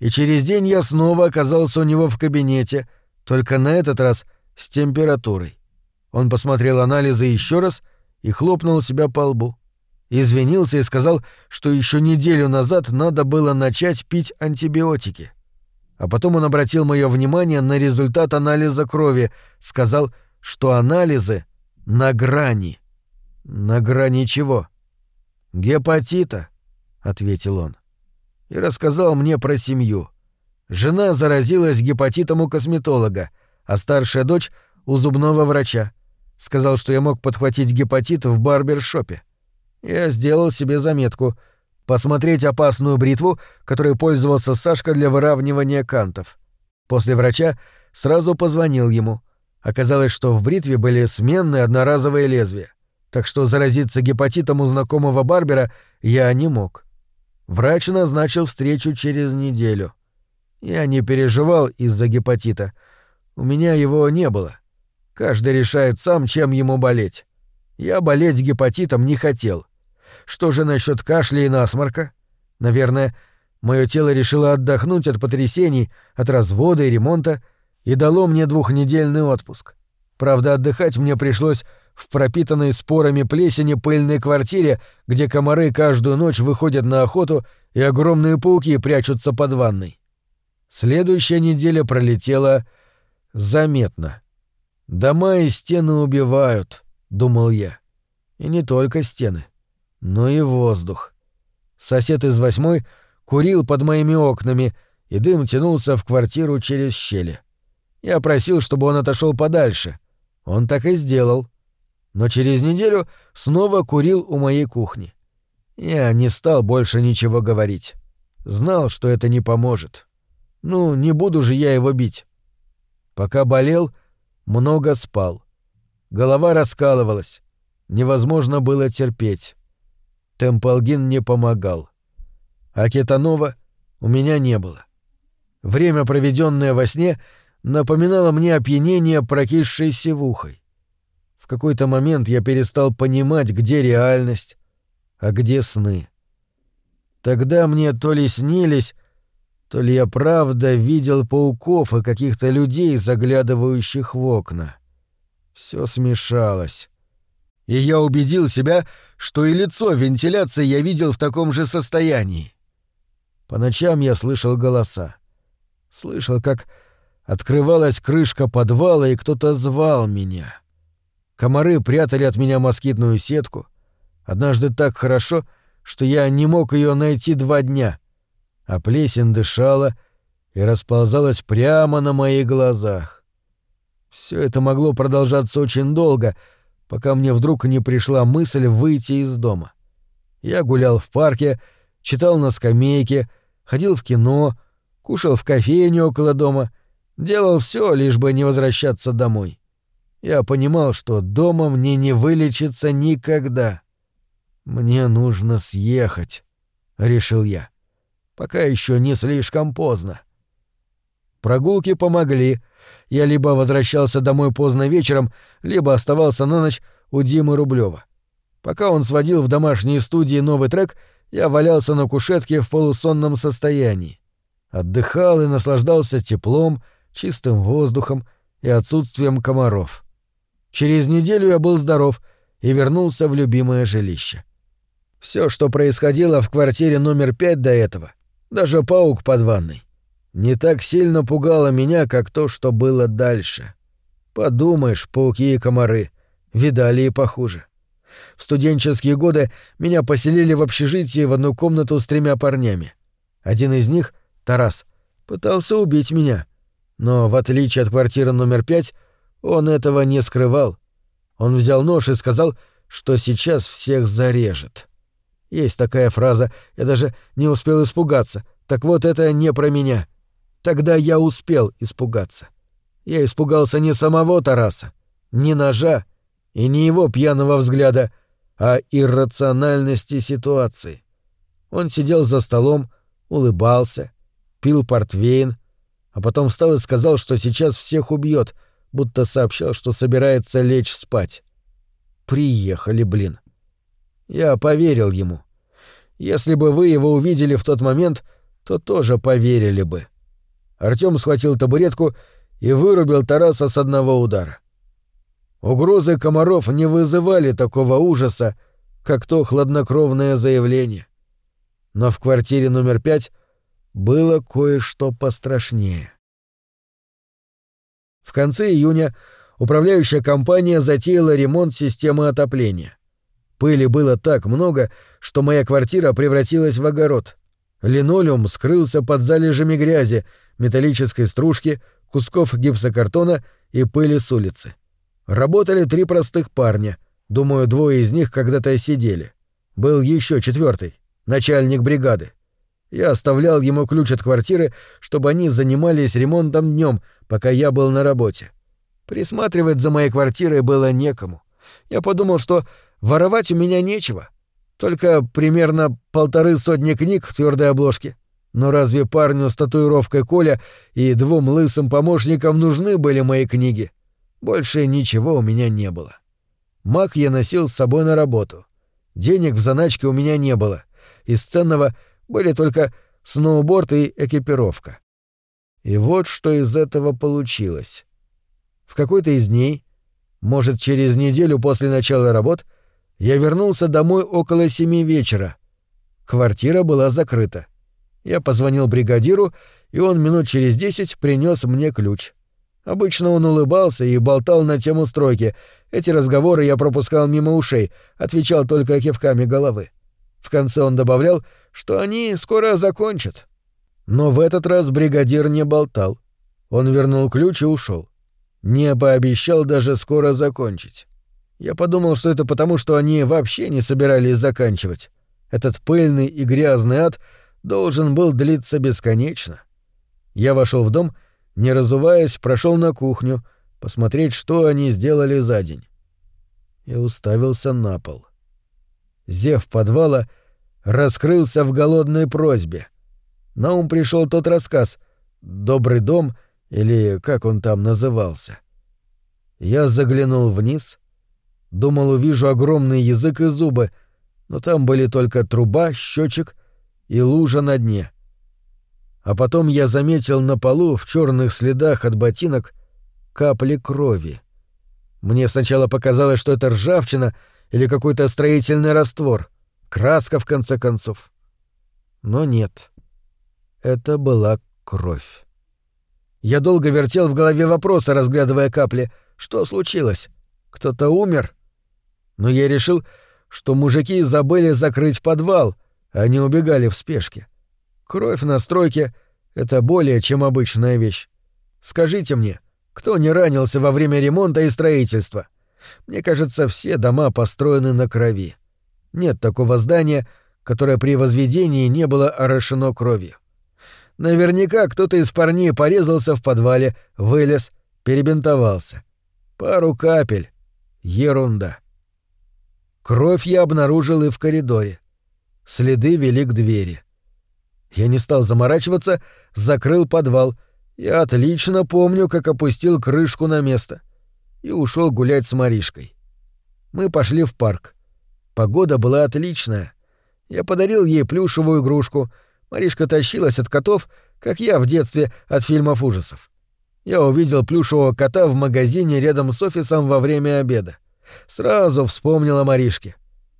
и через день я снова оказался у него в кабинете, только на этот раз с температурой. Он посмотрел анализы еще раз и хлопнул себя по лбу. Извинился и сказал, что еще неделю назад надо было начать пить антибиотики. А потом он обратил мое внимание на результат анализа крови, сказал, что анализы на грани. На грани чего? Гепатита, ответил он. И рассказал мне про семью. Жена заразилась гепатитом у косметолога, а старшая дочь — у зубного врача. Сказал, что я мог подхватить гепатит в барбершопе. Я сделал себе заметку — посмотреть опасную бритву, которой пользовался Сашка для выравнивания кантов. После врача сразу позвонил ему. Оказалось, что в бритве были сменные одноразовые лезвия, так что заразиться гепатитом у знакомого барбера я не мог. Врач назначил встречу через неделю. Я не переживал из-за гепатита. У меня его не было. Каждый решает сам, чем ему болеть. Я болеть гепатитом не хотел. Что же насчет кашля и насморка? Наверное, мое тело решило отдохнуть от потрясений, от развода и ремонта и дало мне двухнедельный отпуск. Правда, отдыхать мне пришлось в пропитанной спорами плесени пыльной квартире, где комары каждую ночь выходят на охоту и огромные пауки прячутся под ванной. Следующая неделя пролетела заметно. Дома и стены убивают, думал я. И не только стены, но и воздух. Сосед из восьмой курил под моими окнами, и дым тянулся в квартиру через щели. Я просил, чтобы он отошел подальше. Он так и сделал. Но через неделю снова курил у моей кухни. Я не стал больше ничего говорить. Знал, что это не поможет. Ну, не буду же я его бить. Пока болел, много спал. Голова раскалывалась. Невозможно было терпеть. Темпалгин не помогал. А кетанова у меня не было. Время, проведенное во сне, напоминало мне опьянение прокисшей севухой. В какой-то момент я перестал понимать, где реальность, а где сны. Тогда мне то ли снились, то ли я правда видел пауков и каких-то людей, заглядывающих в окна. Все смешалось. И я убедил себя, что и лицо вентиляции я видел в таком же состоянии. По ночам я слышал голоса. Слышал, как открывалась крышка подвала, и кто-то звал меня. Комары прятали от меня москитную сетку. Однажды так хорошо, что я не мог ее найти два дня — а плесень дышала и расползалась прямо на моих глазах. Все это могло продолжаться очень долго, пока мне вдруг не пришла мысль выйти из дома. Я гулял в парке, читал на скамейке, ходил в кино, кушал в кофейне около дома, делал все, лишь бы не возвращаться домой. Я понимал, что дома мне не вылечиться никогда. Мне нужно съехать, решил я пока еще не слишком поздно. Прогулки помогли. Я либо возвращался домой поздно вечером, либо оставался на ночь у Димы Рублева. Пока он сводил в домашней студии новый трек, я валялся на кушетке в полусонном состоянии. Отдыхал и наслаждался теплом, чистым воздухом и отсутствием комаров. Через неделю я был здоров и вернулся в любимое жилище. Все, что происходило в квартире номер пять до этого, даже паук под ванной. Не так сильно пугало меня, как то, что было дальше. Подумаешь, пауки и комары. Видали и похуже. В студенческие годы меня поселили в общежитии в одну комнату с тремя парнями. Один из них, Тарас, пытался убить меня. Но, в отличие от квартиры номер пять, он этого не скрывал. Он взял нож и сказал, что сейчас всех зарежет. Есть такая фраза, я даже не успел испугаться. Так вот это не про меня. Тогда я успел испугаться. Я испугался не самого Тараса, не ножа и не его пьяного взгляда, а иррациональности ситуации. Он сидел за столом, улыбался, пил портвейн, а потом встал и сказал, что сейчас всех убьет, будто сообщал, что собирается лечь спать. Приехали, блин. Я поверил ему. Если бы вы его увидели в тот момент, то тоже поверили бы. Артём схватил табуретку и вырубил Тараса с одного удара. Угрозы комаров не вызывали такого ужаса, как то хладнокровное заявление. Но в квартире номер пять было кое-что пострашнее. В конце июня управляющая компания затеяла ремонт системы отопления. Пыли было так много, что моя квартира превратилась в огород. Линолеум скрылся под залежами грязи, металлической стружки, кусков гипсокартона и пыли с улицы. Работали три простых парня. Думаю, двое из них когда-то сидели. Был еще четвертый, начальник бригады. Я оставлял ему ключ от квартиры, чтобы они занимались ремонтом днем, пока я был на работе. Присматривать за моей квартирой было некому. Я подумал, что воровать у меня нечего. Только примерно полторы сотни книг в твердой обложке. Но разве парню с татуировкой Коля и двум лысым помощникам нужны были мои книги? Больше ничего у меня не было. Мак я носил с собой на работу. Денег в заначке у меня не было. Из ценного были только сноуборд и экипировка. И вот что из этого получилось. В какой-то из дней, может, через неделю после начала работ, я вернулся домой около семи вечера. Квартира была закрыта. Я позвонил бригадиру, и он минут через десять принес мне ключ. Обычно он улыбался и болтал на тему стройки. Эти разговоры я пропускал мимо ушей, отвечал только кивками головы. В конце он добавлял, что они скоро закончат. Но в этот раз бригадир не болтал. Он вернул ключ и ушел. Не пообещал даже скоро закончить. Я подумал, что это потому, что они вообще не собирались заканчивать. Этот пыльный и грязный ад — должен был длиться бесконечно. Я вошел в дом, не разуваясь, прошел на кухню, посмотреть, что они сделали за день. И уставился на пол. Зев подвала раскрылся в голодной просьбе. На ум пришел тот рассказ «Добрый дом» или как он там назывался. Я заглянул вниз, думал, увижу огромный язык и зубы, но там были только труба, счетчик — и лужа на дне. А потом я заметил на полу в черных следах от ботинок капли крови. Мне сначала показалось, что это ржавчина или какой-то строительный раствор, краска в конце концов. Но нет. Это была кровь. Я долго вертел в голове вопросы, разглядывая капли. Что случилось? Кто-то умер? Но я решил, что мужики забыли закрыть подвал — они убегали в спешке. Кровь на стройке — это более чем обычная вещь. Скажите мне, кто не ранился во время ремонта и строительства? Мне кажется, все дома построены на крови. Нет такого здания, которое при возведении не было орошено кровью. Наверняка кто-то из парней порезался в подвале, вылез, перебинтовался. Пару капель. Ерунда. Кровь я обнаружил и в коридоре. Следы вели к двери. Я не стал заморачиваться, закрыл подвал. Я отлично помню, как опустил крышку на место. И ушел гулять с Маришкой. Мы пошли в парк. Погода была отличная. Я подарил ей плюшевую игрушку. Маришка тащилась от котов, как я в детстве от фильмов ужасов. Я увидел плюшевого кота в магазине рядом с офисом во время обеда. Сразу вспомнила Маришке.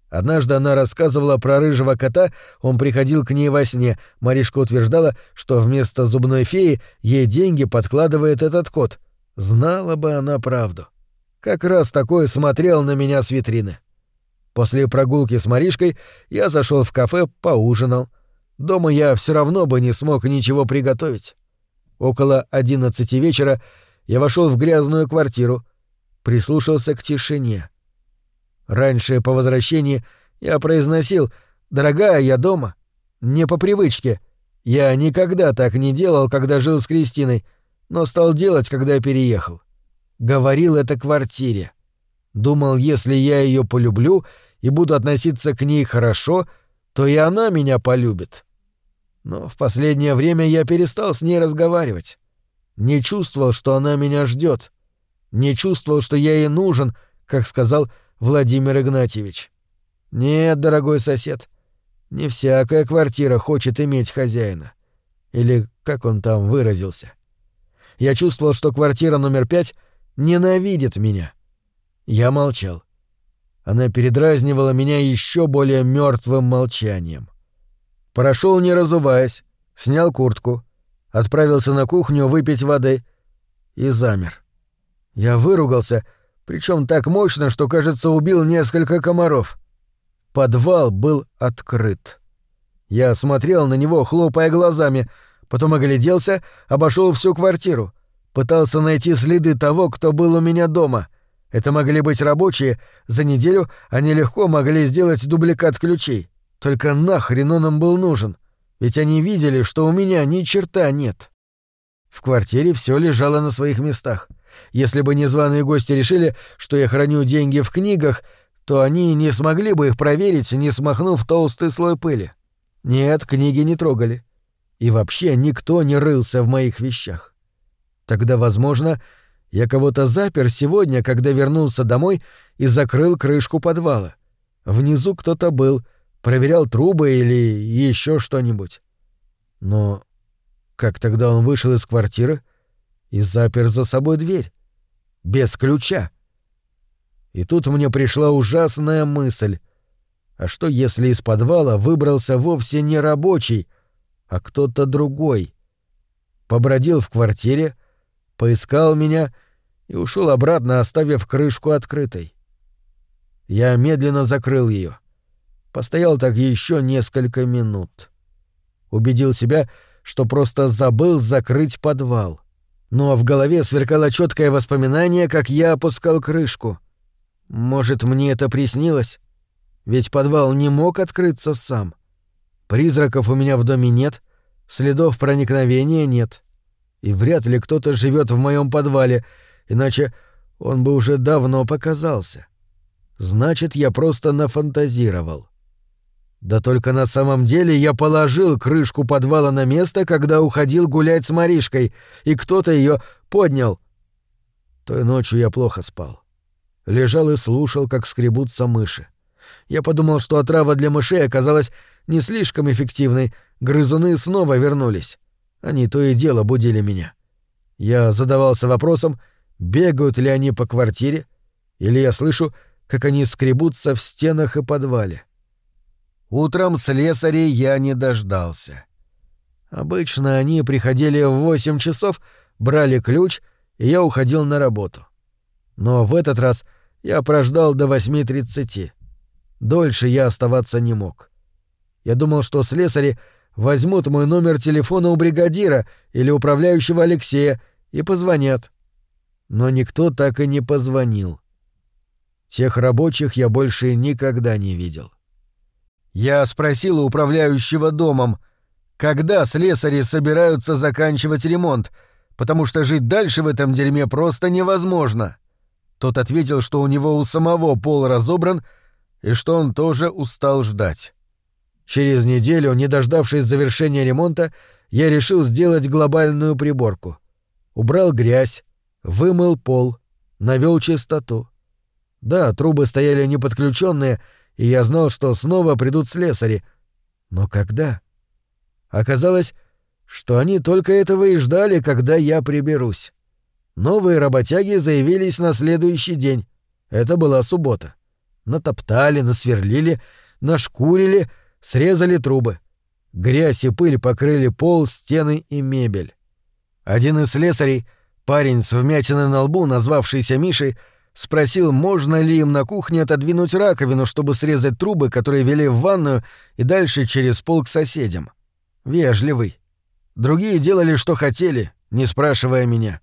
Однажды она рассказывала про рыжего кота, он приходил к ней во сне. Маришка утверждала, что вместо зубной феи ей деньги подкладывает этот кот. Знала бы она правду. Как раз такой смотрел на меня с витрины. После прогулки с Маришкой я зашел в кафе, поужинал. Дома я все равно бы не смог ничего приготовить. Около одиннадцати вечера я вошел в грязную квартиру, прислушался к тишине — Раньше по возвращении я произносил «Дорогая, я дома». Не по привычке. Я никогда так не делал, когда жил с Кристиной, но стал делать, когда переехал. Говорил это квартире. Думал, если я ее полюблю и буду относиться к ней хорошо, то и она меня полюбит. Но в последнее время я перестал с ней разговаривать. Не чувствовал, что она меня ждет. Не чувствовал, что я ей нужен, как сказал Владимир Игнатьевич. Нет, дорогой сосед, не всякая квартира хочет иметь хозяина. Или как он там выразился. Я чувствовал, что квартира номер пять ненавидит меня. Я молчал. Она передразнивала меня еще более мертвым молчанием. Прошел не разуваясь, снял куртку, отправился на кухню выпить воды и замер. Я выругался, причем так мощно, что, кажется, убил несколько комаров. Подвал был открыт. Я смотрел на него, хлопая глазами, потом огляделся, обошел всю квартиру, пытался найти следы того, кто был у меня дома. Это могли быть рабочие, за неделю они легко могли сделать дубликат ключей. Только нахрен он им был нужен? Ведь они видели, что у меня ни черта нет. В квартире все лежало на своих местах. Если бы незваные гости решили, что я храню деньги в книгах, то они не смогли бы их проверить, не смахнув толстый слой пыли. Нет, книги не трогали. И вообще никто не рылся в моих вещах. Тогда, возможно, я кого-то запер сегодня, когда вернулся домой и закрыл крышку подвала. Внизу кто-то был, проверял трубы или еще что-нибудь. Но как тогда он вышел из квартиры и запер за собой дверь? Без ключа. И тут мне пришла ужасная мысль. А что, если из подвала выбрался вовсе не рабочий, а кто-то другой? Побродил в квартире, поискал меня и ушел обратно, оставив крышку открытой. Я медленно закрыл ее. Постоял так еще несколько минут. Убедил себя, что просто забыл закрыть подвал. Но в голове сверкало четкое воспоминание, как я опускал крышку — может, мне это приснилось? Ведь подвал не мог открыться сам. Призраков у меня в доме нет, следов проникновения нет. И вряд ли кто-то живет в моем подвале, иначе он бы уже давно показался. Значит, я просто нафантазировал. Да только на самом деле я положил крышку подвала на место, когда уходил гулять с Маришкой, и кто-то ее поднял. Той ночью я плохо спал. Лежал и слушал, как скребутся мыши. Я подумал, что отрава для мышей оказалась не слишком эффективной, грызуны снова вернулись. Они то и дело будили меня. Я задавался вопросом, бегают ли они по квартире, или я слышу, как они скребутся в стенах и подвале. Утром слесарей я не дождался. Обычно они приходили в восемь часов, брали ключ, и я уходил на работу. Но в этот раз — я прождал до 8.30. Дольше я оставаться не мог. Я думал, что слесари возьмут мой номер телефона у бригадира или управляющего Алексея и позвонят. Но никто так и не позвонил. Тех рабочих я больше никогда не видел. Я спросил у управляющего домом, когда слесари собираются заканчивать ремонт, потому что жить дальше в этом дерьме просто невозможно. Тот ответил, что у него у самого пол разобран и что он тоже устал ждать. Через неделю, не дождавшись завершения ремонта, я решил сделать глобальную приборку. Убрал грязь, вымыл пол, навел чистоту. Да, трубы стояли неподключенные, и я знал, что снова придут слесари. Но когда? Оказалось, что они только этого и ждали, когда я приберусь. Новые работяги заявились на следующий день. Это была суббота. Натоптали, насверлили, нашкурили, срезали трубы. Грязь и пыль покрыли пол, стены и мебель. Один из слесарей, парень с вмятиной на лбу, назвавшийся Мишей, спросил, можно ли им на кухне отодвинуть раковину, чтобы срезать трубы, которые вели в ванную и дальше через пол к соседям. Вежливый. Другие делали, что хотели, не спрашивая меня.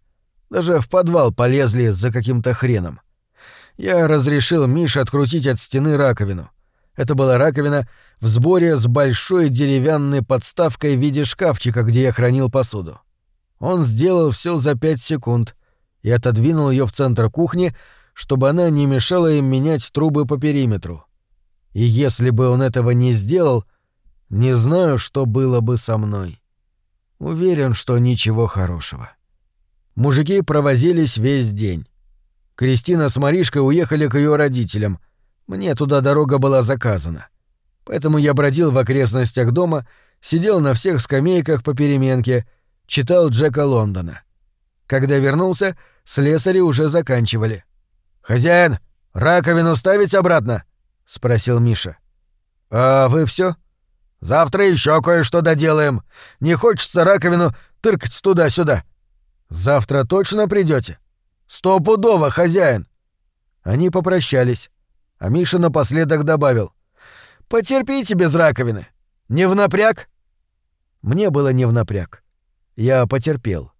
Даже в подвал полезли за каким-то хреном. Я разрешил Мише открутить от стены раковину. Это была раковина в сборе с большой деревянной подставкой в виде шкафчика, где я хранил посуду. Он сделал все за пять секунд и отодвинул ее в центр кухни, чтобы она не мешала им менять трубы по периметру. И если бы он этого не сделал, не знаю, что было бы со мной. Уверен, что ничего хорошего. — Мужики провозились весь день. Кристина с Маришкой уехали к ее родителям. Мне туда дорога была заказана. Поэтому я бродил в окрестностях дома, сидел на всех скамейках по переменке, читал Джека Лондона. Когда вернулся, слесари уже заканчивали. «Хозяин, «Раковину ставить обратно?» — спросил Миша. «А вы все? Завтра еще кое-что доделаем. Не хочется раковину тыркать туда-сюда. Завтра точно придете? Стопудово, хозяин!» Они попрощались, а Миша напоследок добавил. «Потерпите без раковины. Не в напряг?» Мне было не в напряг. Я потерпел.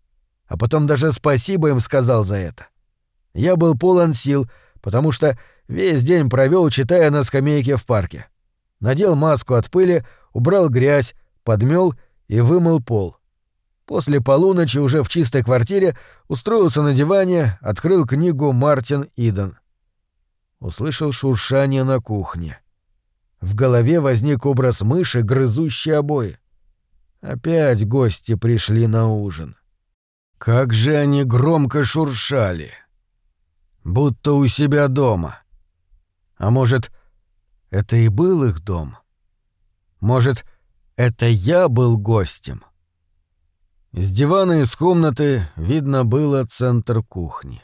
А потом даже спасибо им сказал за это. Я был полон сил, потому что весь день провел, читая на скамейке в парке. Надел маску от пыли, убрал грязь, подмел и вымыл пол. После полуночи уже в чистой квартире устроился на диване, открыл книгу Мартин Иден. Услышал шуршание на кухне. В голове возник образ мыши, грызущей обои. Опять гости пришли на ужин. Как же они громко шуршали. Будто у себя дома. А может, это и был их дом? Может, это я был гостем? С дивана из комнаты видно было центр кухни.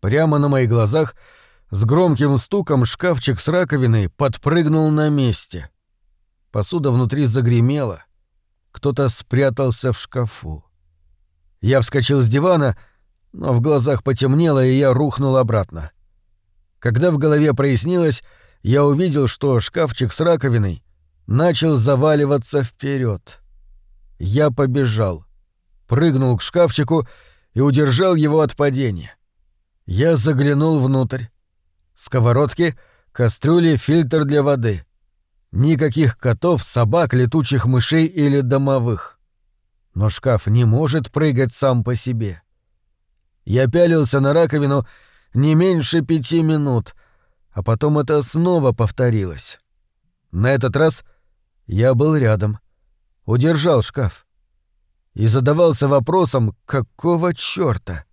Прямо на моих глазах с громким стуком шкафчик с раковиной подпрыгнул на месте. Посуда внутри загремела — кто-то спрятался в шкафу. Я вскочил с дивана, но в глазах потемнело, и я рухнул обратно. Когда в голове прояснилось, я увидел, что шкафчик с раковиной начал заваливаться вперед. Я побежал, прыгнул к шкафчику и удержал его от падения. Я заглянул внутрь. Сковородки, кастрюли, фильтр для воды. Никаких котов, собак, летучих мышей или домовых. Но шкаф не может прыгать сам по себе. Я пялился на раковину не меньше пяти минут, а потом это снова повторилось. На этот раз я был рядом, удержал шкаф и задавался вопросом, какого чёрта?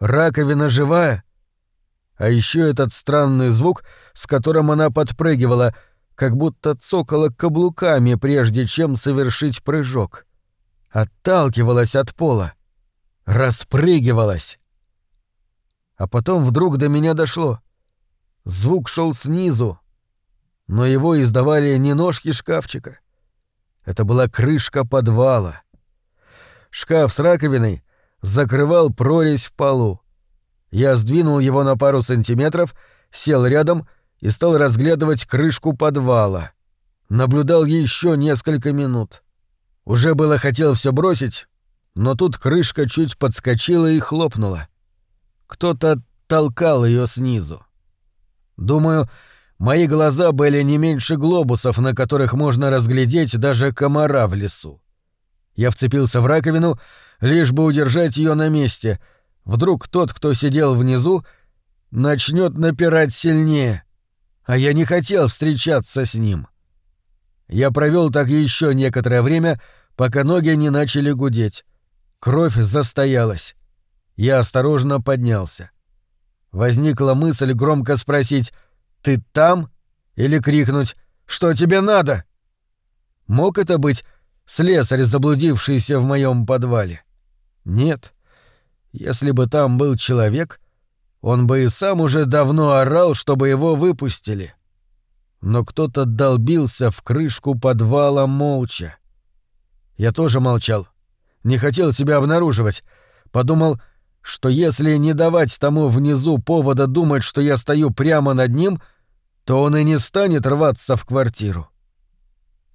Раковина живая? А еще этот странный звук, с которым она подпрыгивала — как будто цокала каблуками, прежде чем совершить прыжок. Отталкивалась от пола. Распрыгивалась. А потом вдруг до меня дошло. Звук шел снизу, но его издавали не ножки шкафчика. Это была крышка подвала. Шкаф с раковиной закрывал прорезь в полу. Я сдвинул его на пару сантиметров, сел рядом и стал разглядывать крышку подвала. Наблюдал еще несколько минут. Уже было хотел все бросить, но тут крышка чуть подскочила и хлопнула. Кто-то толкал ее снизу. Думаю, мои глаза были не меньше глобусов, на которых можно разглядеть даже комара в лесу. Я вцепился в раковину, лишь бы удержать ее на месте. Вдруг тот, кто сидел внизу, начнет напирать сильнее а я не хотел встречаться с ним. Я провел так еще некоторое время, пока ноги не начали гудеть. Кровь застоялась. Я осторожно поднялся. Возникла мысль громко спросить «Ты там?» или крикнуть «Что тебе надо?» Мог это быть слесарь, заблудившийся в моем подвале? Нет. Если бы там был человек, он бы и сам уже давно орал, чтобы его выпустили. Но кто-то долбился в крышку подвала молча. Я тоже молчал. Не хотел себя обнаруживать. Подумал, что если не давать тому внизу повода думать, что я стою прямо над ним, то он и не станет рваться в квартиру.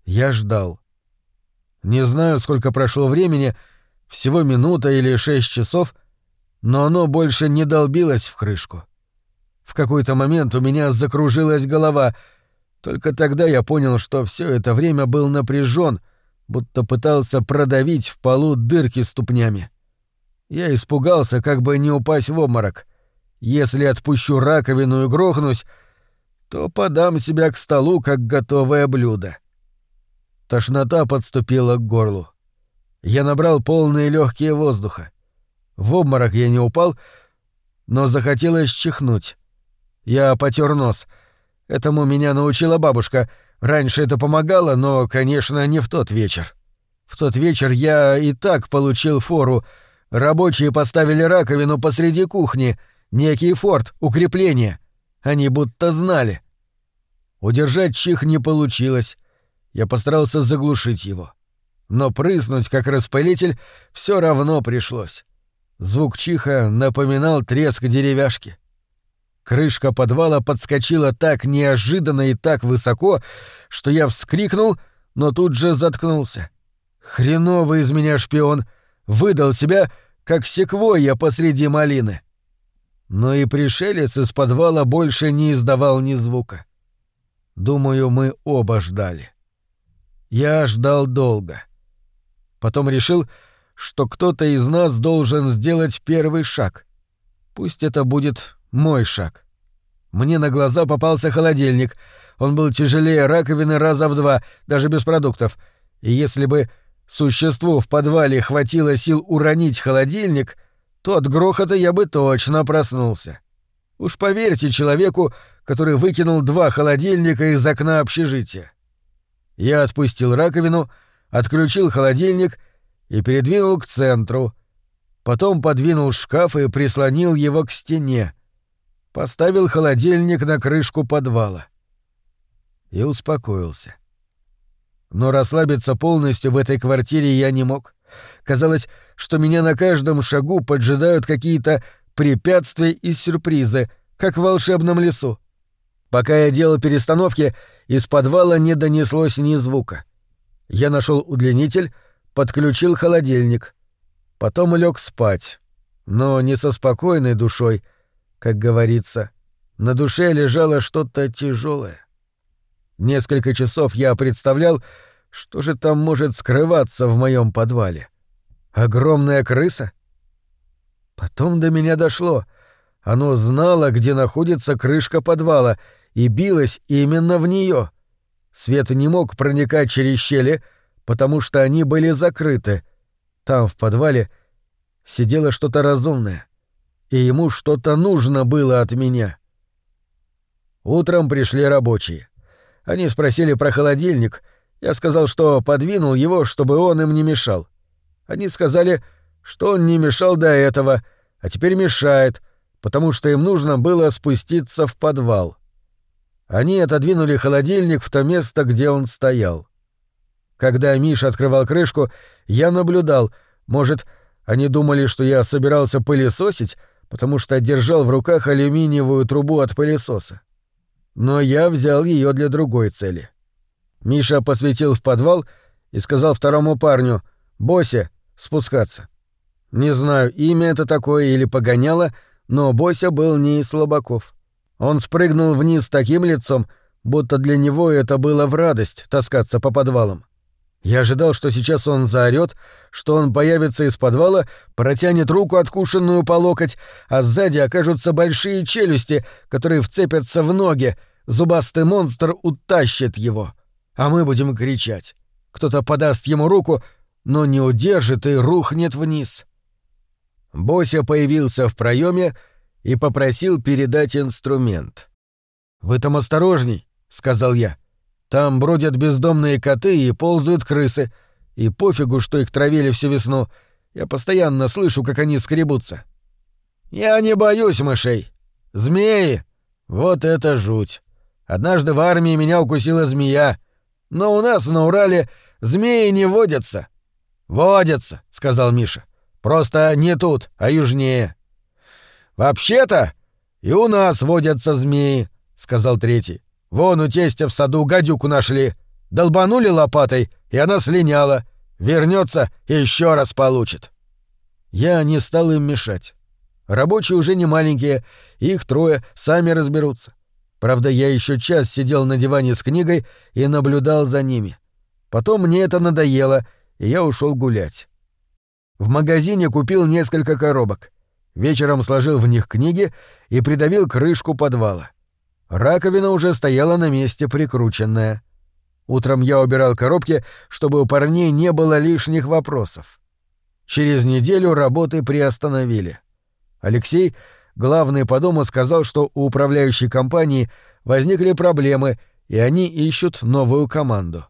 Я ждал. Не знаю, сколько прошло времени, всего минута или шесть часов — но оно больше не долбилось в крышку. В какой-то момент у меня закружилась голова. Только тогда я понял, что все это время был напряжен, будто пытался продавить в полу дырки ступнями. Я испугался, как бы не упасть в обморок. Если отпущу раковину и грохнусь, то подам себя к столу, как готовое блюдо. Тошнота подступила к горлу. Я набрал полные легкие воздуха. В обморок я не упал, но захотелось чихнуть. Я потер нос. Этому меня научила бабушка. Раньше это помогало, но, конечно, не в тот вечер. В тот вечер я и так получил фору. Рабочие поставили раковину посреди кухни, некий форт, укрепление. Они будто знали. Удержать чих не получилось. Я постарался заглушить его. Но прыснуть, как распылитель, все равно пришлось. Звук чиха напоминал треск деревяшки. Крышка подвала подскочила так неожиданно и так высоко, что я вскрикнул, но тут же заткнулся. Хреновый из меня шпион! Выдал себя, как секвойя посреди малины. Но и пришелец из подвала больше не издавал ни звука. Думаю, мы оба ждали. Я ждал долго. Потом решил, что кто-то из нас должен сделать первый шаг. Пусть это будет мой шаг. Мне на глаза попался холодильник. Он был тяжелее раковины раза в два, даже без продуктов. И если бы существу в подвале хватило сил уронить холодильник, то от грохота я бы точно проснулся. Уж поверьте человеку, который выкинул два холодильника из окна общежития. Я отпустил раковину, отключил холодильник и передвинул к центру. Потом подвинул шкаф и прислонил его к стене. Поставил холодильник на крышку подвала. И успокоился. Но расслабиться полностью в этой квартире я не мог. Казалось, что меня на каждом шагу поджидают какие-то препятствия и сюрпризы, как в волшебном лесу. Пока я делал перестановки, из подвала не донеслось ни звука. Я нашел удлинитель, подключил холодильник. Потом лег спать. Но не со спокойной душой, как говорится. На душе лежало что-то тяжелое. Несколько часов я представлял, что же там может скрываться в моем подвале. Огромная крыса? Потом до меня дошло. Оно знало, где находится крышка подвала, и билось именно в нее. Свет не мог проникать через щели, потому что они были закрыты. Там, в подвале, сидело что-то разумное, и ему что-то нужно было от меня. Утром пришли рабочие. Они спросили про холодильник. Я сказал, что подвинул его, чтобы он им не мешал. Они сказали, что он не мешал до этого, а теперь мешает, потому что им нужно было спуститься в подвал. Они отодвинули холодильник в то место, где он стоял. Когда Миша открывал крышку, я наблюдал, может, они думали, что я собирался пылесосить, потому что держал в руках алюминиевую трубу от пылесоса но я взял ее для другой цели. Миша посветил в подвал и сказал второму парню «Бося, спускаться». Не знаю, имя это такое или погоняло, но Бося был не из слабаков. Он спрыгнул вниз таким лицом, будто для него это было в радость таскаться по подвалам. Я ожидал, что сейчас он заорёт, что он появится из подвала, протянет руку, откушенную по локоть, а сзади окажутся большие челюсти, которые вцепятся в ноги, Зубастый монстр утащит его, а мы будем кричать. Кто-то подаст ему руку, но не удержит и рухнет вниз. Бося появился в проеме и попросил передать инструмент. «Вы там осторожней», — сказал я. «Там бродят бездомные коты и ползают крысы, и пофигу, что их травили всю весну. Я постоянно слышу, как они скребутся». «Я не боюсь мышей. Змеи! Вот это жуть!» Однажды в армии меня укусила змея. Но у нас на Урале змеи не водятся. Водятся, сказал Миша. Просто не тут, а южнее. Вообще-то и у нас водятся змеи, сказал третий. Вон у тестя в саду гадюку нашли. Долбанули лопатой, и она слиняла. Вернется и еще раз получит. Я не стал им мешать. Рабочие уже не маленькие, их трое сами разберутся. Правда, я еще час сидел на диване с книгой и наблюдал за ними. Потом мне это надоело, и я ушел гулять. В магазине купил несколько коробок. Вечером сложил в них книги и придавил крышку подвала. Раковина уже стояла на месте прикрученная. Утром я убирал коробки, чтобы у парней не было лишних вопросов. Через неделю работы приостановили. Алексей главный по дому сказал, что у управляющей компании возникли проблемы, и они ищут новую команду.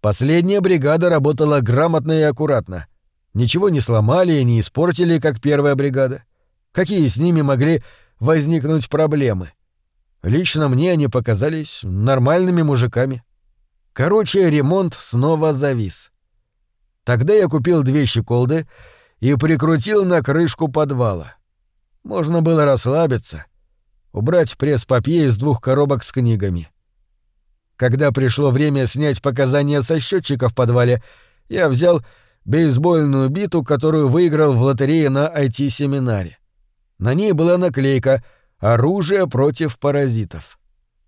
Последняя бригада работала грамотно и аккуратно. Ничего не сломали и не испортили, как первая бригада. Какие с ними могли возникнуть проблемы? Лично мне они показались нормальными мужиками. Короче, ремонт снова завис. Тогда я купил две щеколды и прикрутил на крышку подвала. Можно было расслабиться, убрать пресс-папье из двух коробок с книгами. Когда пришло время снять показания со счетчика в подвале, я взял бейсбольную биту, которую выиграл в лотерее на IT-семинаре. На ней была наклейка «Оружие против паразитов».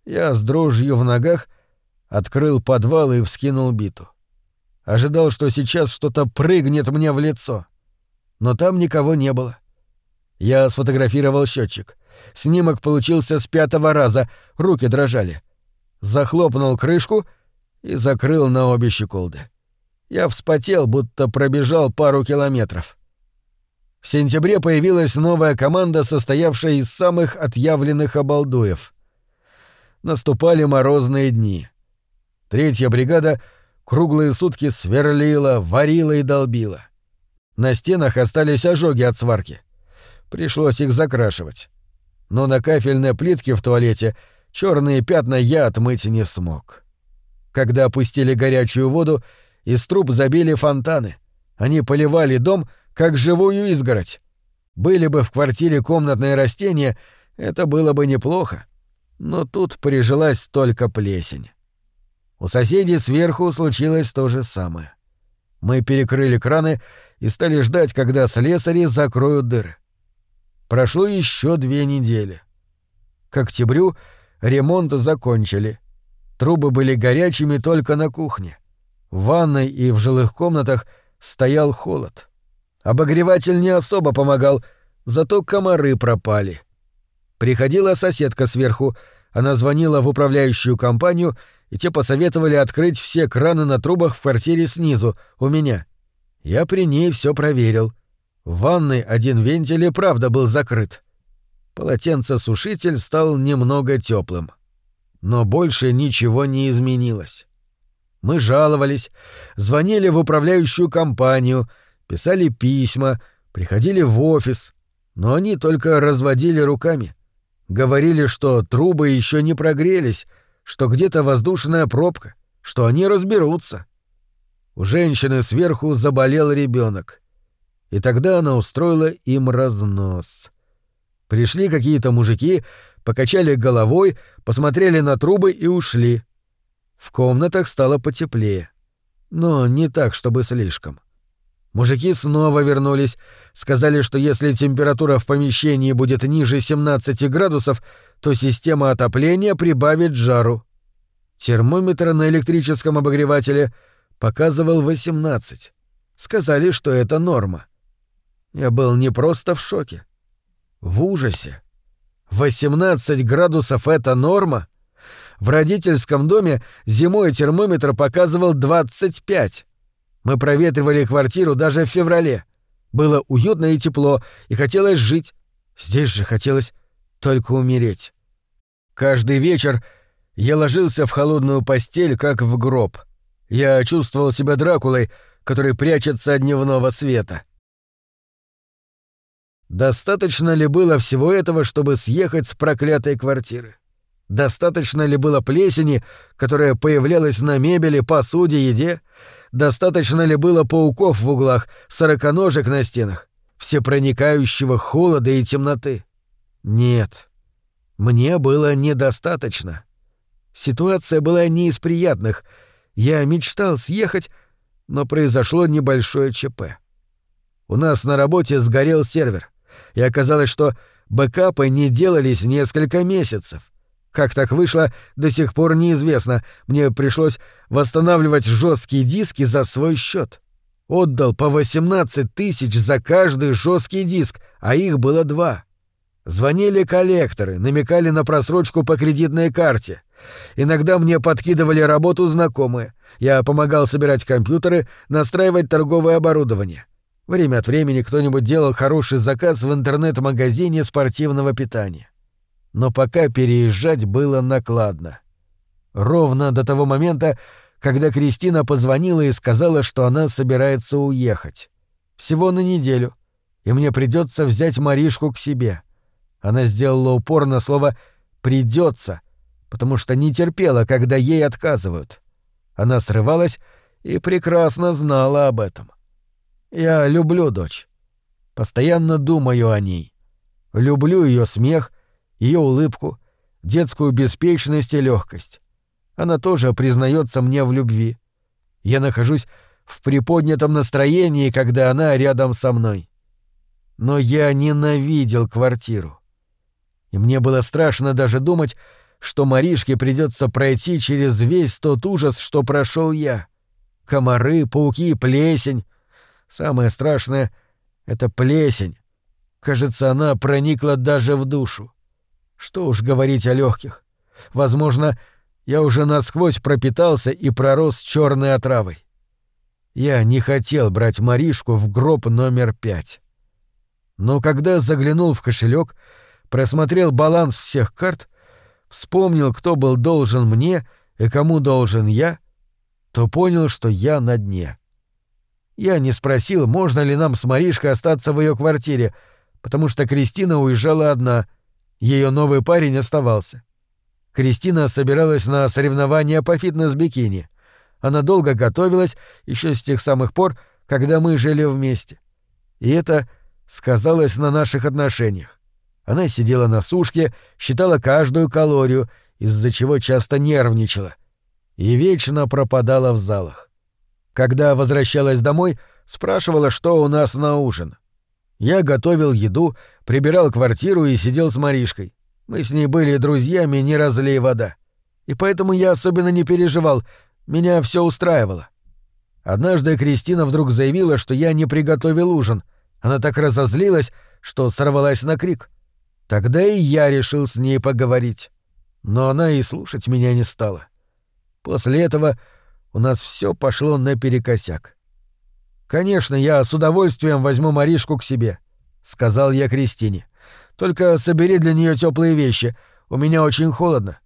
Я с дрожью в ногах открыл подвал и вскинул биту. Ожидал, что сейчас что-то прыгнет мне в лицо. Но там никого не было. Я сфотографировал счетчик. Снимок получился с пятого раза, руки дрожали. Захлопнул крышку и закрыл на обе щеколды. Я вспотел, будто пробежал пару километров. В сентябре появилась новая команда, состоявшая из самых отъявленных обалдуев. Наступали морозные дни. Третья бригада круглые сутки сверлила, варила и долбила. На стенах остались ожоги от сварки. Пришлось их закрашивать. Но на кафельной плитке в туалете черные пятна я отмыть не смог. Когда опустили горячую воду, из труб забили фонтаны. Они поливали дом, как живую изгородь. Были бы в квартире комнатные растения, это было бы неплохо. Но тут прижилась только плесень. У соседей сверху случилось то же самое. Мы перекрыли краны и стали ждать, когда слесари закроют дыры. Прошло еще две недели. К октябрю ремонт закончили. Трубы были горячими только на кухне. В ванной и в жилых комнатах стоял холод. Обогреватель не особо помогал, зато комары пропали. Приходила соседка сверху, она звонила в управляющую компанию, и те посоветовали открыть все краны на трубах в квартире снизу, у меня. Я при ней все проверил. В ванной один вентиль и правда был закрыт. Полотенцесушитель стал немного теплым. Но больше ничего не изменилось. Мы жаловались, звонили в управляющую компанию — писали письма, приходили в офис, но они только разводили руками. Говорили, что трубы еще не прогрелись, что где-то воздушная пробка, что они разберутся. У женщины сверху заболел ребенок, И тогда она устроила им разнос. Пришли какие-то мужики, покачали головой, посмотрели на трубы и ушли. В комнатах стало потеплее. Но не так, чтобы слишком. Мужики снова вернулись, сказали, что если температура в помещении будет ниже 17 градусов, то система отопления прибавит жару. Термометр на электрическом обогревателе показывал 18. Сказали, что это норма. Я был не просто в шоке. В ужасе. 18 градусов — это норма? В родительском доме зимой термометр показывал 25. Мы проветривали квартиру даже в феврале. Было уютно и тепло, и хотелось жить. Здесь же хотелось только умереть. Каждый вечер я ложился в холодную постель, как в гроб. Я чувствовал себя Дракулой, который прячется от дневного света. Достаточно ли было всего этого, чтобы съехать с проклятой квартиры? Достаточно ли было плесени, которая появлялась на мебели, посуде, еде? Достаточно ли было пауков в углах, сороконожек на стенах, всепроникающего холода и темноты? Нет. Мне было недостаточно. Ситуация была не из приятных. Я мечтал съехать, но произошло небольшое ЧП. У нас на работе сгорел сервер, и оказалось, что бэкапы не делались несколько месяцев. Как так вышло, до сих пор неизвестно. Мне пришлось восстанавливать жесткие диски за свой счет. Отдал по 18 тысяч за каждый жесткий диск, а их было два. Звонили коллекторы, намекали на просрочку по кредитной карте. Иногда мне подкидывали работу знакомые. Я помогал собирать компьютеры, настраивать торговое оборудование. Время от времени кто-нибудь делал хороший заказ в интернет-магазине спортивного питания но пока переезжать было накладно. Ровно до того момента, когда Кристина позвонила и сказала, что она собирается уехать. Всего на неделю, и мне придется взять Маришку к себе. Она сделала упор на слово придется, потому что не терпела, когда ей отказывают. Она срывалась и прекрасно знала об этом. Я люблю дочь. Постоянно думаю о ней. Люблю ее смех, ее улыбку, детскую беспечность и легкость. Она тоже признается мне в любви. Я нахожусь в приподнятом настроении, когда она рядом со мной. Но я ненавидел квартиру. И мне было страшно даже думать, что Маришке придется пройти через весь тот ужас, что прошел я. Комары, пауки, плесень. Самое страшное — это плесень. Кажется, она проникла даже в душу. Что уж говорить о легких. Возможно, я уже насквозь пропитался и пророс черной отравой. Я не хотел брать Маришку в гроб номер пять. Но когда заглянул в кошелек, просмотрел баланс всех карт, вспомнил, кто был должен мне и кому должен я, то понял, что я на дне. Я не спросил, можно ли нам с Маришкой остаться в ее квартире, потому что Кристина уезжала одна, ее новый парень оставался. Кристина собиралась на соревнования по фитнес-бикини. Она долго готовилась, еще с тех самых пор, когда мы жили вместе. И это сказалось на наших отношениях. Она сидела на сушке, считала каждую калорию, из-за чего часто нервничала. И вечно пропадала в залах. Когда возвращалась домой, спрашивала, что у нас на ужин. Я готовил еду, прибирал квартиру и сидел с Маришкой. Мы с ней были друзьями, не разлей вода. И поэтому я особенно не переживал, меня все устраивало. Однажды Кристина вдруг заявила, что я не приготовил ужин. Она так разозлилась, что сорвалась на крик. Тогда и я решил с ней поговорить. Но она и слушать меня не стала. После этого у нас все пошло наперекосяк. «Конечно, я с удовольствием возьму Маришку к себе», — сказал я Кристине. «Только собери для нее теплые вещи, у меня очень холодно».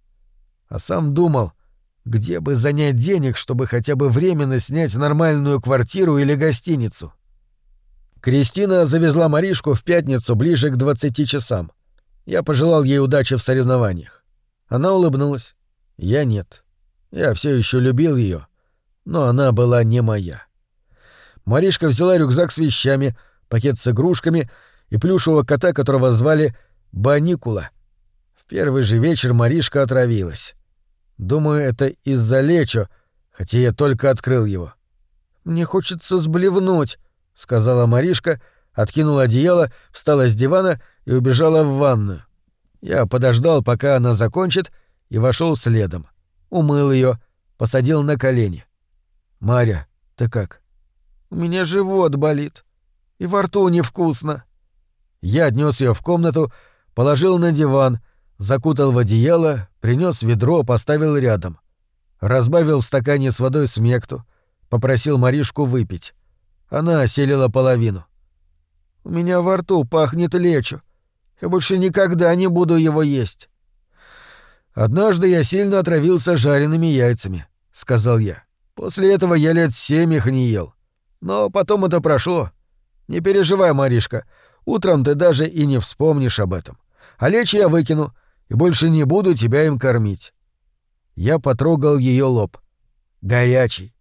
А сам думал, где бы занять денег, чтобы хотя бы временно снять нормальную квартиру или гостиницу. Кристина завезла Маришку в пятницу ближе к двадцати часам. Я пожелал ей удачи в соревнованиях. Она улыбнулась. Я нет. Я все еще любил ее, но она была не моя. Маришка взяла рюкзак с вещами, пакет с игрушками и плюшевого кота, которого звали Баникула. В первый же вечер Маришка отравилась. Думаю, это из-за лечо, хотя я только открыл его. «Мне хочется сблевнуть», — сказала Маришка, откинула одеяло, встала с дивана и убежала в ванную. Я подождал, пока она закончит, и вошел следом. Умыл ее, посадил на колени. «Маря, ты как?» «У меня живот болит. И во рту невкусно». Я отнес ее в комнату, положил на диван, закутал в одеяло, принес ведро, поставил рядом. Разбавил в стакане с водой смекту, попросил Маришку выпить. Она оселила половину. «У меня во рту пахнет лечо. Я больше никогда не буду его есть». «Однажды я сильно отравился жареными яйцами», — сказал я. «После этого я лет семь их не ел. Но потом это прошло. Не переживай, Маришка, утром ты даже и не вспомнишь об этом. А лечь я выкину, и больше не буду тебя им кормить». Я потрогал ее лоб. Горячий.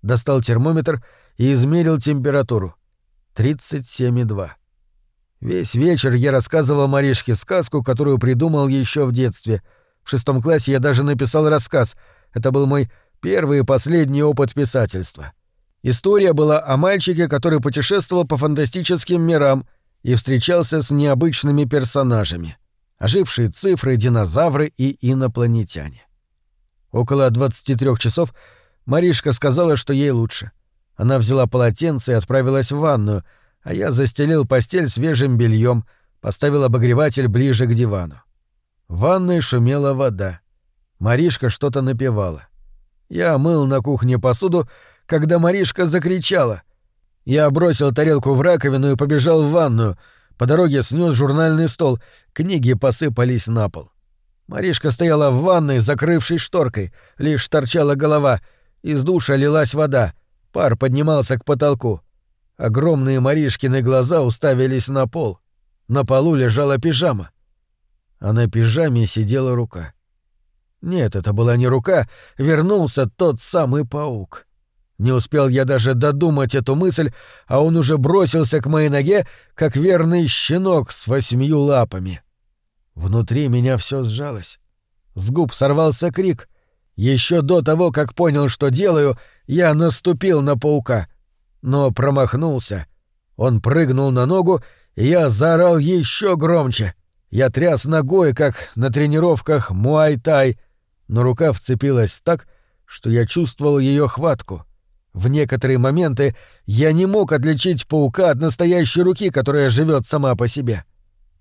Достал термометр и измерил температуру. 37,2. Весь вечер я рассказывал Маришке сказку, которую придумал еще в детстве. В шестом классе я даже написал рассказ. Это был мой первый и последний опыт писательства. История была о мальчике, который путешествовал по фантастическим мирам и встречался с необычными персонажами. Ожившие цифры, динозавры и инопланетяне. Около 23 часов Маришка сказала, что ей лучше. Она взяла полотенце и отправилась в ванную — а я застелил постель свежим бельем, поставил обогреватель ближе к дивану. В ванной шумела вода. Маришка что-то напевала. Я мыл на кухне посуду, когда Маришка закричала. Я бросил тарелку в раковину и побежал в ванную. По дороге снес журнальный стол, книги посыпались на пол. Маришка стояла в ванной, закрывшись шторкой, лишь торчала голова, из душа лилась вода, пар поднимался к потолку. Огромные Маришкины глаза уставились на пол. На полу лежала пижама. а на пижаме сидела рука. Нет, это была не рука, вернулся тот самый паук. Не успел я даже додумать эту мысль, а он уже бросился к моей ноге, как верный щенок с восьмью лапами. Внутри меня все сжалось. С губ сорвался крик. Еще до того, как понял, что делаю, я наступил на паука. Но промахнулся. Он прыгнул на ногу, и я заорал еще громче. Я тряс ногой, как на тренировках муай-тай, но рука вцепилась так, что я чувствовал ее хватку. В некоторые моменты я не мог отличить паука от настоящей руки, которая живет сама по себе.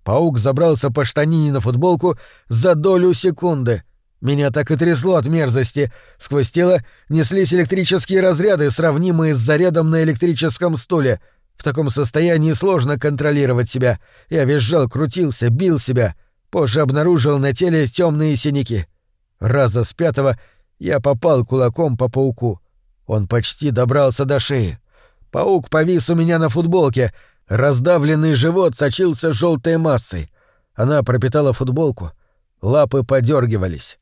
Паук забрался по штанине на футболку за долю секунды. Меня так и трясло от мерзости. Сквозь тело неслись электрические разряды, сравнимые с зарядом на электрическом стуле. В таком состоянии сложно контролировать себя. Я визжал, крутился, бил себя. Позже обнаружил на теле темные синяки. Раза с пятого я попал кулаком по пауку. Он почти добрался до шеи. Паук повис у меня на футболке. Раздавленный живот сочился желтой массой. Она пропитала футболку. Лапы подергивались.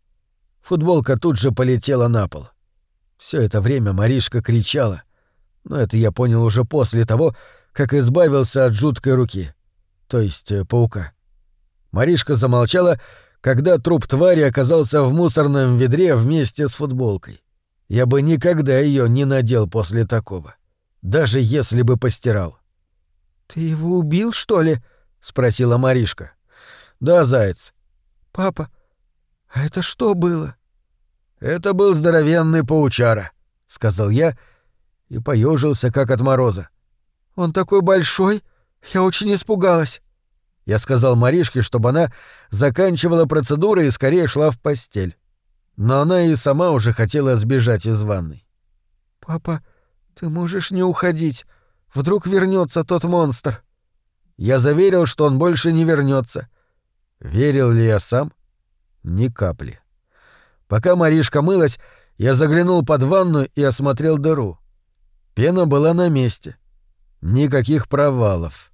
Футболка тут же полетела на пол. Все это время Маришка кричала. Но это я понял уже после того, как избавился от жуткой руки. То есть э, паука. Маришка замолчала, когда труп твари оказался в мусорном ведре вместе с футболкой. Я бы никогда ее не надел после такого. Даже если бы постирал. «Ты его убил, что ли?» — спросила Маришка. «Да, заяц». «Папа, а это что было?» «Это был здоровенный паучара», — сказал я и поежился, как от мороза. «Он такой большой, я очень испугалась». Я сказал Маришке, чтобы она заканчивала процедуры и скорее шла в постель. Но она и сама уже хотела сбежать из ванной. «Папа, ты можешь не уходить. Вдруг вернется тот монстр». Я заверил, что он больше не вернется. Верил ли я сам? Ни капли. Пока Маришка мылась, я заглянул под ванну и осмотрел дыру. Пена была на месте. Никаких провалов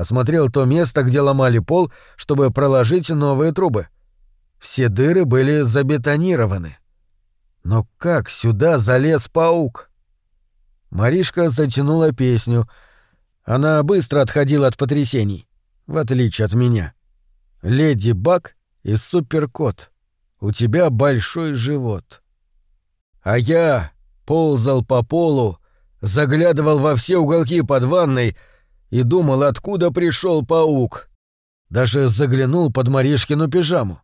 осмотрел то место, где ломали пол, чтобы проложить новые трубы. Все дыры были забетонированы. Но как сюда залез паук? Маришка затянула песню. Она быстро отходила от потрясений, в отличие от меня. «Леди Баг и Суперкот, у тебя большой живот». А я ползал по полу, заглядывал во все уголки под ванной, и думал, откуда пришел паук. Даже заглянул под Маришкину пижаму.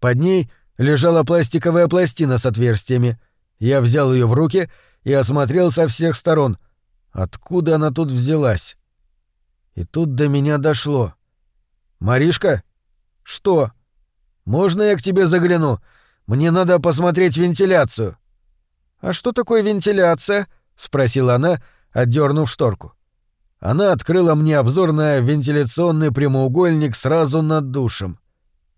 Под ней лежала пластиковая пластина с отверстиями. Я взял ее в руки и осмотрел со всех сторон. Откуда она тут взялась? И тут до меня дошло. «Маришка? Что? Можно я к тебе загляну? Мне надо посмотреть вентиляцию». «А что такое вентиляция?» — спросила она, отдернув шторку. Она открыла мне обзор на вентиляционный прямоугольник сразу над душем.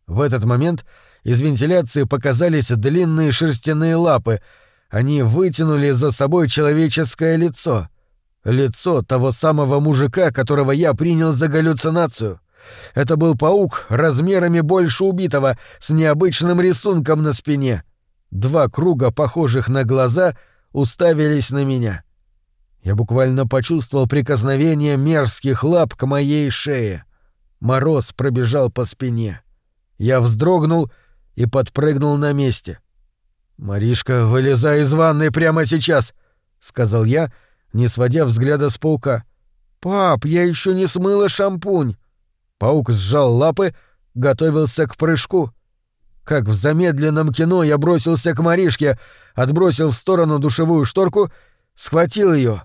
В этот момент из вентиляции показались длинные шерстяные лапы. Они вытянули за собой человеческое лицо. Лицо того самого мужика, которого я принял за галлюцинацию. Это был паук размерами больше убитого, с необычным рисунком на спине. Два круга, похожих на глаза, уставились на меня. — я буквально почувствовал прикосновение мерзких лап к моей шее. Мороз пробежал по спине. Я вздрогнул и подпрыгнул на месте. «Маришка, вылезай из ванной прямо сейчас!» — сказал я, не сводя взгляда с паука. «Пап, я еще не смыла шампунь!» Паук сжал лапы, готовился к прыжку. Как в замедленном кино я бросился к Маришке, отбросил в сторону душевую шторку, схватил ее,